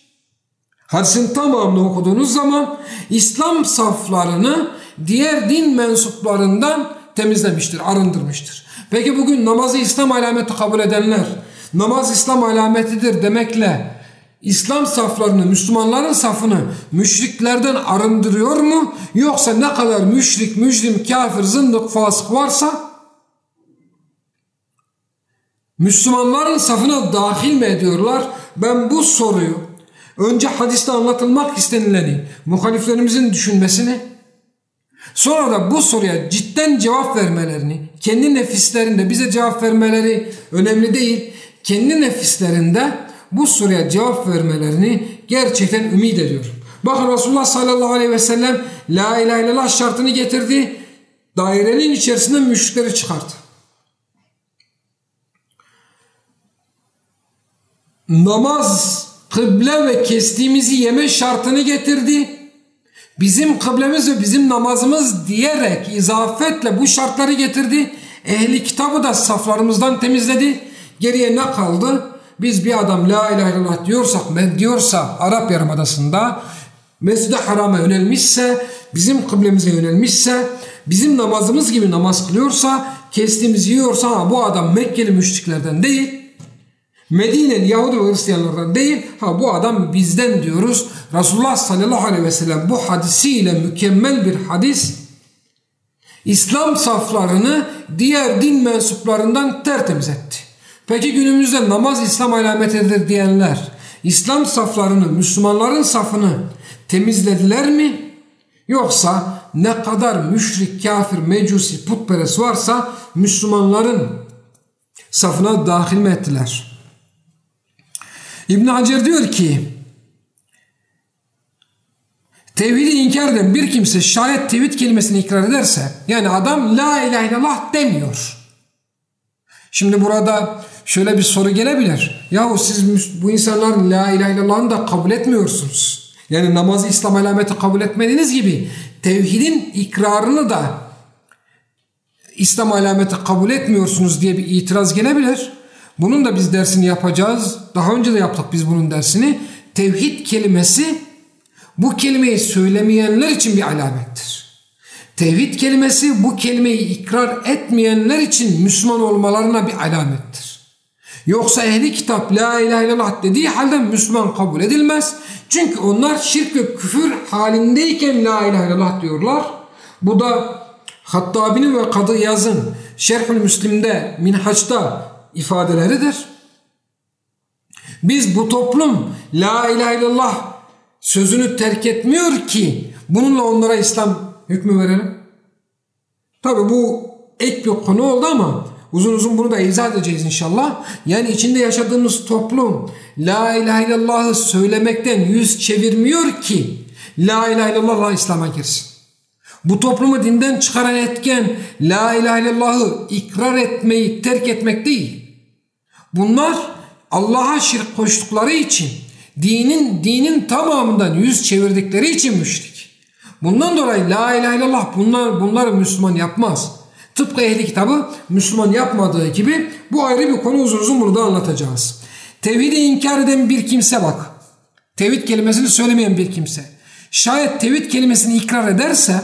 Hadisin tamamını okuduğunuz zaman İslam saflarını diğer din mensuplarından temizlemiştir, arındırmıştır. Peki bugün namazı İslam alameti kabul edenler, namaz İslam alametidir demekle İslam saflarını, Müslümanların safını müşriklerden arındırıyor mu? Yoksa ne kadar müşrik, mücrim, kafir, zındık, fasık varsa Müslümanların safına dahil mi ediyorlar? Ben bu soruyu önce hadiste anlatılmak istenileni, muhaliflerimizin düşünmesini, sonra da bu soruya cidden cevap vermelerini, kendi nefislerinde bize cevap vermeleri önemli değil, kendi nefislerinde bu soruya cevap vermelerini gerçekten ümit ediyorum. Bakın Resulullah sallallahu aleyhi ve sellem la ilahe illallah şartını getirdi. Dairenin içerisinden müşrikleri çıkarttı. Namaz, kıble ve kestiğimizi yeme şartını getirdi. Bizim kıblemiz ve bizim namazımız diyerek izafetle bu şartları getirdi. Ehli kitabı da saflarımızdan temizledi. Geriye ne kaldı? Biz bir adam la ilahe illallah diyorsak, diyorsa Arap Yarımadası'nda Mescid-i Haram'a yönelmişse, bizim kıblemize yönelmişse bizim namazımız gibi namaz kılıyorsa, kestiğimizi yiyorsa ha bu adam Mekkeli müşriklerden değil, Medine'li Yahudi ve Hristiyanlardan değil, ha bu adam bizden diyoruz. Resulullah sallallahu aleyhi ve sellem bu hadisiyle mükemmel bir hadis, İslam saflarını diğer din mensuplarından tertemiz etti. Peki günümüzde namaz İslam alametidir diyenler, İslam saflarını, Müslümanların safını temizlediler mi? Yoksa ne kadar müşrik, kafir, mecusi, putperest varsa Müslümanların safına dahil mi ettiler? İbn Hacer diyor ki Tevhidi inkar eden bir kimse şayet tevhid kelimesini ikrar ederse yani adam la ilahe illallah demiyor. Şimdi burada şöyle bir soru gelebilir. Yahu siz bu insanların la ilahe illallah'ını da kabul etmiyorsunuz. Yani namazı İslam alameti kabul etmediğiniz gibi tevhidin ikrarını da İslam alameti kabul etmiyorsunuz diye bir itiraz gelebilir. Bunun da biz dersini yapacağız. Daha önce de yaptık biz bunun dersini. Tevhid kelimesi bu kelimeyi söylemeyenler için bir alamettir. Tevhid kelimesi bu kelimeyi ikrar etmeyenler için Müslüman olmalarına bir alamettir. Yoksa ehli kitap la ilahe illallah dediği halde Müslüman kabul edilmez. Çünkü onlar şirk ve küfür halindeyken la ilahe illallah diyorlar. Bu da Hattabi'nin ve Kadı Yaz'ın Şerhül Müslim'de, Minhaç'ta ifadeleridir. Biz bu toplum la ilahe illallah sözünü terk etmiyor ki bununla onlara İslam hükmü verelim. Tabi bu ek bir konu oldu ama uzun uzun bunu da izah edeceğiz inşallah. Yani içinde yaşadığımız toplum La ilahe illallah'ı söylemekten yüz çevirmiyor ki La ilahe illallah İslam'a girsin. Bu toplumu dinden çıkaran etken La ilahe illallah'ı ikrar etmeyi terk etmek değil. Bunlar Allah'a şirk koştukları için dinin dinin tamamından yüz çevirdikleri için müşrik. Bundan dolayı la ilahe illallah bunlar, bunları Müslüman yapmaz. Tıpkı ehli kitabı Müslüman yapmadığı gibi bu ayrı bir konu uzun uzun bunu da anlatacağız. Tevhidi inkar eden bir kimse bak. Tevhid kelimesini söylemeyen bir kimse. Şayet tevhid kelimesini ikrar ederse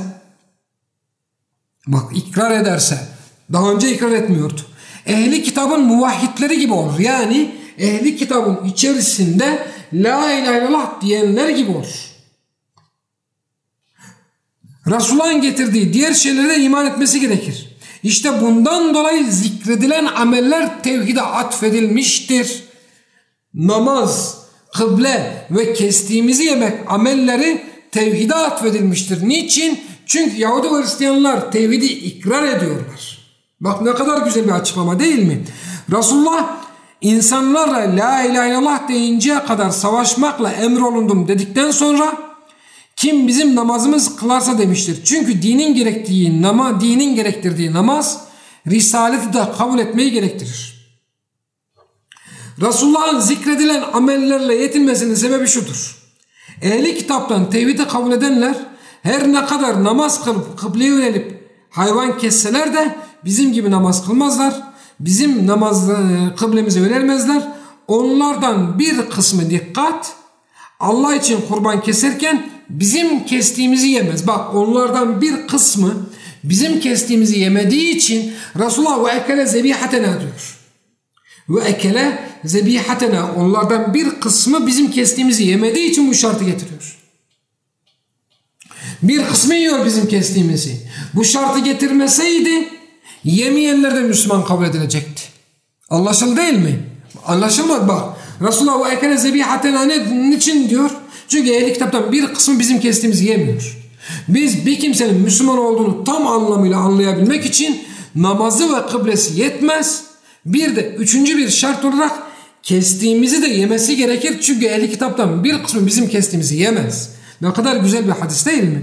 bak ikrar ederse daha önce ikrar etmiyordu. Ehli kitabın muvahhidleri gibi olur. Yani ehli kitabın içerisinde la ilahe illallah diyenler gibi olur. Resulullah'ın getirdiği diğer şeylere iman etmesi gerekir. İşte bundan dolayı zikredilen ameller tevhide atfedilmiştir. Namaz, kıble ve kestiğimizi yemek amelleri tevhide atfedilmiştir. Niçin? Çünkü Yahudi ve Hristiyanlar tevhidi ikrar ediyorlar. Bak ne kadar güzel bir açıklama değil mi? Resulullah insanlarla la ilahe illallah deyinceye kadar savaşmakla emrolundum dedikten sonra kim bizim namazımız kılarsa demiştir. Çünkü dinin gerektiği nama, dinin gerektirdiği namaz risaleti de kabul etmeyi gerektirir. Resulullah'ın zikredilen amellerle yetinmesinin sebebi şudur. Ehli kitaptan tevhidi kabul edenler her ne kadar namaz kılıp kıbleye yönelip hayvan kesseler de bizim gibi namaz kılmazlar bizim namaz e, kıblemize yönelmezler. Onlardan bir kısmı dikkat Allah için kurban keserken bizim kestiğimizi yemez. Bak onlardan bir kısmı bizim kestiğimizi yemediği için Resulullah ve ekele zebihatena diyor. Ve ekele zebihatena onlardan bir kısmı bizim kestiğimizi yemediği için bu şartı getiriyor. Bir kısmı yiyor bizim kestiğimizi. Bu şartı getirmeseydi Yemeyenler de Müslüman kabul edilecekti. Anlaşıldı değil mi? Anlaşılmadı bak. Resulullah ve ekene zebihatena ne, niçin diyor? Çünkü ehli kitaptan bir kısmı bizim kestiğimizi yemiyor. Biz bir kimsenin Müslüman olduğunu tam anlamıyla anlayabilmek için namazı ve kıblesi yetmez. Bir de üçüncü bir şart olarak kestiğimizi de yemesi gerekir. Çünkü ehli kitaptan bir kısmı bizim kestiğimizi yemez. Ne kadar güzel bir hadis değil mi?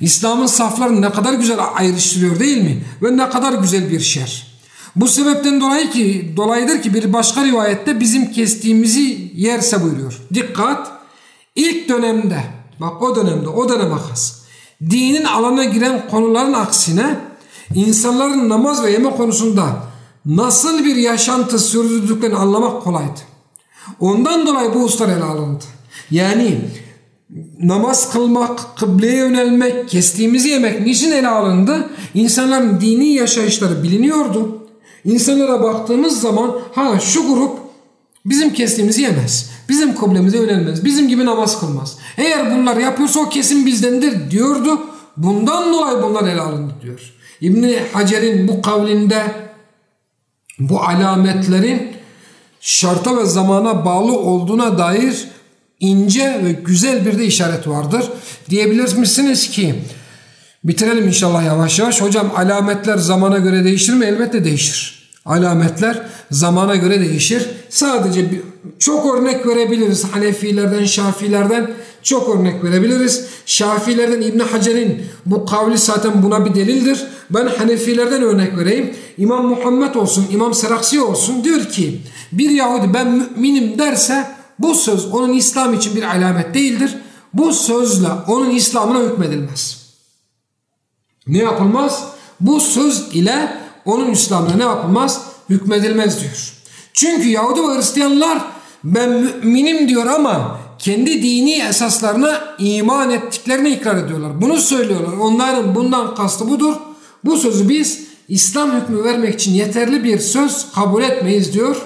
İslam'ın saflarını ne kadar güzel ayrıştırıyor değil mi? Ve ne kadar güzel bir şer. Bu sebepten dolayı ki dolayıdır ki bir başka rivayette bizim kestiğimizi yerse buyuruyor. Dikkat! İlk dönemde bak o dönemde o döneme has. Dinin alanına giren konuların aksine insanların namaz ve yeme konusunda nasıl bir yaşantı sürdürdüklerini anlamak kolaydı. Ondan dolayı bu hususlar ele alındı. Yani namaz kılmak, kıbleye yönelmek, kestiğimizi yemek niçin ele alındı? İnsanların dini yaşayışları biliniyordu. İnsanlara baktığımız zaman ha şu grup bizim kestiğimizi yemez. Bizim kıblemize yönelmez. Bizim gibi namaz kılmaz. Eğer bunlar yapıyorsa o kesin bizdendir diyordu. Bundan dolayı bunlar ele alındı diyor. İbni Hacer'in bu kavlinde bu alametlerin şarta ve zamana bağlı olduğuna dair ince ve güzel bir de işaret vardır. Diyebilir misiniz ki bitirelim inşallah yavaş yavaş. Hocam alametler zamana göre değişir mi? Elbette değişir. Alametler zamana göre değişir. Sadece bir, çok örnek verebiliriz. Hanefilerden, Şafilerden çok örnek verebiliriz. Şafilerden İbn Hacer'in bu kavli zaten buna bir delildir. Ben Hanefilerden örnek vereyim. İmam Muhammed olsun, İmam Seraksi olsun diyor ki bir Yahudi ben müminim derse bu söz onun İslam için bir alamet değildir. Bu sözle onun İslam'ına hükmedilmez. Ne yapılmaz? Bu söz ile onun İslam'ına ne yapılmaz? Hükmedilmez diyor. Çünkü Yahudi ve Hristiyanlar ben müminim diyor ama kendi dini esaslarına iman ettiklerini ikrar ediyorlar. Bunu söylüyorlar. Onların bundan kastı budur. Bu sözü biz İslam hükmü vermek için yeterli bir söz kabul etmeyiz diyor.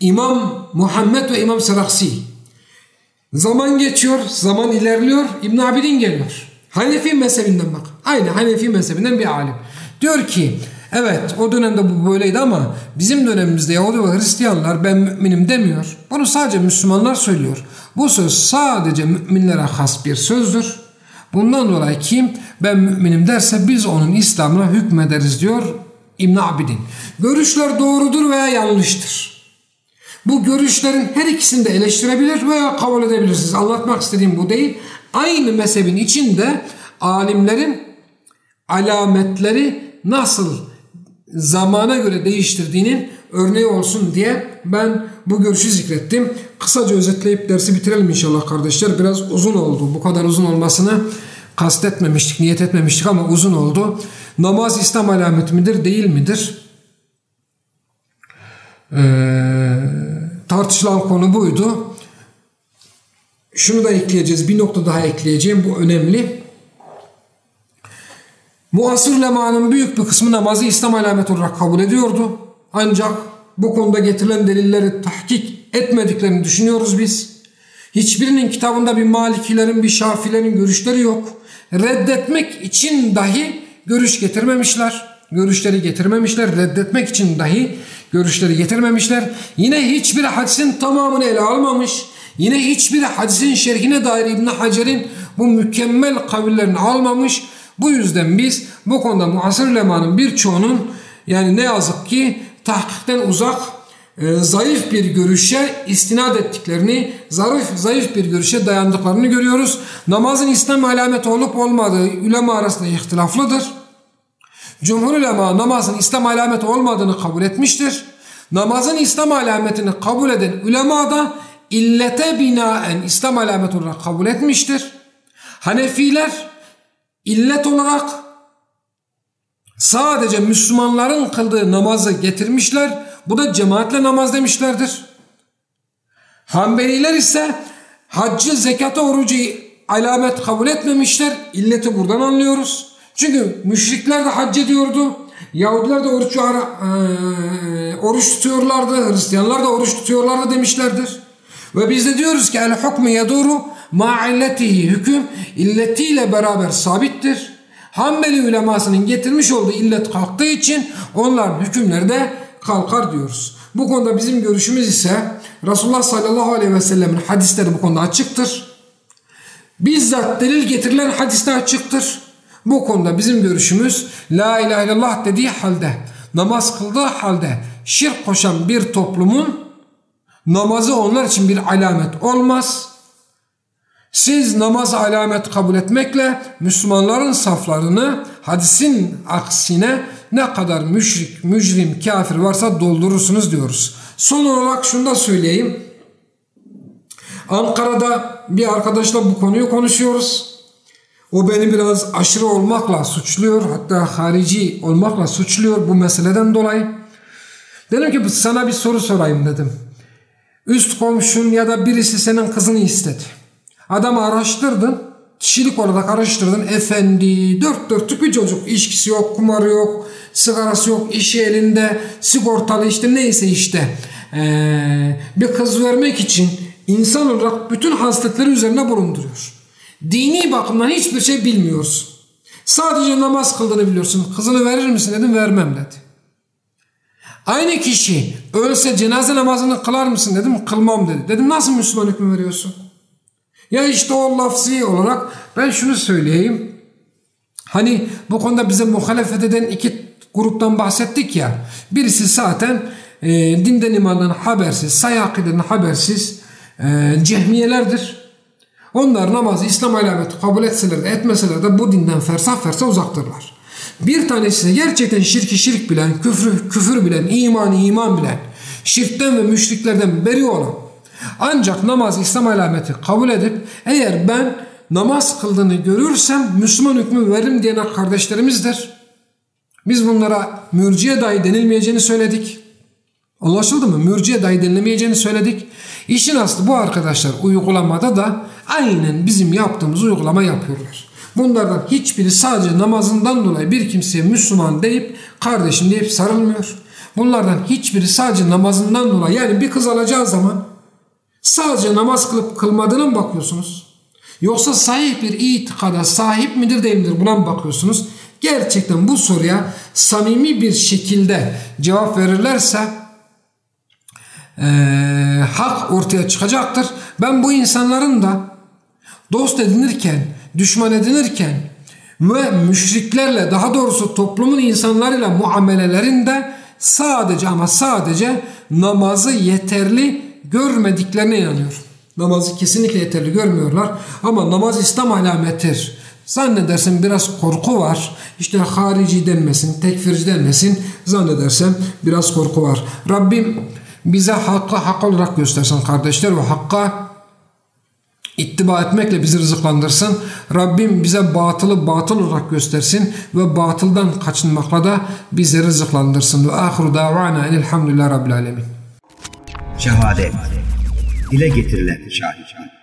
İmam Muhammed ve İmam Seraksi. Zaman geçiyor, zaman ilerliyor. İbn Abidin geliyor. Hanefi mezhebinden bak. Aynı Hanefi mezhebinden bir alim. Diyor ki evet o dönemde bu böyleydi ama bizim dönemimizde Yahudi ve Hristiyanlar ben müminim demiyor. Bunu sadece Müslümanlar söylüyor. Bu söz sadece müminlere has bir sözdür. Bundan dolayı kim ben müminim derse biz onun İslam'ına hükmederiz diyor İbn Abidin. Görüşler doğrudur veya yanlıştır. Bu görüşlerin her ikisini de eleştirebilir veya kabul edebilirsiniz. Anlatmak istediğim bu değil. Aynı mezhebin içinde alimlerin alametleri nasıl zamana göre değiştirdiğinin örneği olsun diye ben bu görüşü zikrettim. Kısaca özetleyip dersi bitirelim inşallah kardeşler. Biraz uzun oldu. Bu kadar uzun olmasını kastetmemiştik, niyet etmemiştik ama uzun oldu. Namaz İslam alameti midir, değil midir? Ee, tartışılan konu buydu. Şunu da ekleyeceğiz. Bir nokta daha ekleyeceğim. Bu önemli. Muasır lemanın büyük bir kısmı namazı İslam alameti olarak kabul ediyordu. Ancak bu konuda getirilen delilleri tahkik etmediklerini düşünüyoruz biz. Hiçbirinin kitabında bir Malikilerin bir Şafilerin görüşleri yok. Reddetmek için dahi görüş getirmemişler. Görüşleri getirmemişler. Reddetmek için dahi görüşleri getirmemişler. Yine hiçbir hadisin tamamını ele almamış. Yine hiçbir hadisin şerhine dair İbn Hacer'in bu mükemmel kavillerini almamış. Bu yüzden biz bu konuda muasır lemanın birçoğunun yani ne yazık ki tahkikten uzak e, zayıf bir görüşe istinad ettiklerini, zayıf, zayıf bir görüşe dayandıklarını görüyoruz. Namazın İslam alameti olup olmadığı ulema arasında ihtilaflıdır. Cumhur ulema namazın İslam alameti olmadığını kabul etmiştir. Namazın İslam alametini kabul eden ulema da illete binaen İslam alameti olarak kabul etmiştir. Hanefiler illet olarak sadece Müslümanların kıldığı namazı getirmişler. Bu da cemaatle namaz demişlerdir. Hanbeliler ise haccı, zekata, orucu alamet kabul etmemişler. İlleti buradan anlıyoruz. Çünkü müşrikler de hac ediyordu. Yahudiler de oruç, e, oruç tutuyorlardı. Hristiyanlar da oruç tutuyorlardı demişlerdir. Ve biz de diyoruz ki el hukmu yaduru ma illetihi hüküm illetiyle beraber sabittir. Hanbeli ulemasının getirmiş olduğu illet kalktığı için onların hükümleri de kalkar diyoruz. Bu konuda bizim görüşümüz ise Resulullah sallallahu aleyhi ve sellemin hadisleri bu konuda açıktır. Bizzat delil getirilen hadiste açıktır. Bu konuda bizim görüşümüz La ilahe illallah dediği halde, namaz kıldığı halde şirk koşan bir toplumun namazı onlar için bir alamet olmaz. Siz namaz alamet kabul etmekle Müslümanların saflarını hadisin aksine ne kadar müşrik, mücrim, kafir varsa doldurursunuz diyoruz. Son olarak şunu da söyleyeyim. Ankara'da bir arkadaşla bu konuyu konuşuyoruz. O beni biraz aşırı olmakla suçluyor. Hatta harici olmakla suçluyor bu meseleden dolayı. Dedim ki sana bir soru sorayım dedim. Üst komşun ya da birisi senin kızını istedi. Adamı araştırdın. Kişilik olarak araştırdın. Efendi, dört dörtlük bir çocuk. İçkisi yok, kumarı yok, sigarası yok, işi elinde, sigortalı işte neyse işte. Ee, bir kız vermek için insan olarak bütün hasletleri üzerine bulunduruyor. Dini bakımdan hiçbir şey bilmiyorsun. Sadece namaz kıldığını biliyorsun. Kızını verir misin dedim vermem dedi. Aynı kişi ölse cenaze namazını kılar mısın dedim kılmam dedi. Dedim nasıl Müslüman hükmü veriyorsun? Ya işte o lafzi olarak ben şunu söyleyeyim. Hani bu konuda bize muhalefet eden iki gruptan bahsettik ya. Birisi zaten e, dinden imandan habersiz, sayakiden habersiz e, cehmiyelerdir. Onlar namazı İslam alameti kabul etseler de etmeseler de bu dinden fersah fersah uzaktırlar. Bir tanesi gerçekten şirki şirk bilen, küfrü küfür bilen, imanı iman bilen, şirkten ve müşriklerden beri olan ancak namaz İslam alameti kabul edip eğer ben namaz kıldığını görürsem Müslüman hükmü veririm diyen kardeşlerimizdir. Biz bunlara mürciye dahi denilmeyeceğini söyledik. Anlaşıldı mı? Mürciye dahi denilemeyeceğini söyledik. İşin aslı bu arkadaşlar uygulamada da aynen bizim yaptığımız uygulama yapıyorlar. Bunlardan hiçbiri sadece namazından dolayı bir kimseye Müslüman deyip kardeşim deyip sarılmıyor. Bunlardan hiçbiri sadece namazından dolayı yani bir kız alacağı zaman sadece namaz kılıp kılmadığına mı bakıyorsunuz? Yoksa sahip bir itikada sahip midir değil midir buna mı bakıyorsunuz? Gerçekten bu soruya samimi bir şekilde cevap verirlerse e, hak ortaya çıkacaktır. Ben bu insanların da dost edinirken, düşman edinirken ve müşriklerle daha doğrusu toplumun insanlarıyla muamelelerinde sadece ama sadece namazı yeterli görmediklerine inanıyorum. Namazı kesinlikle yeterli görmüyorlar ama namaz İslam alamettir. Zannedersem biraz korku var. İşte harici denmesin, tekfirci denmesin. Zannedersem biraz korku var. Rabbim bize hakkı hak olarak göstersin kardeşler ve hakka ittiba etmekle bizi rızıklandırsın. Rabbim bize batılı batıl olarak göstersin ve batıldan kaçınmakla da bizi rızıklandırsın. Ve ahiru davana enilhamdülillah rabbil alemin. Şehadet. Dile getirilen şahit.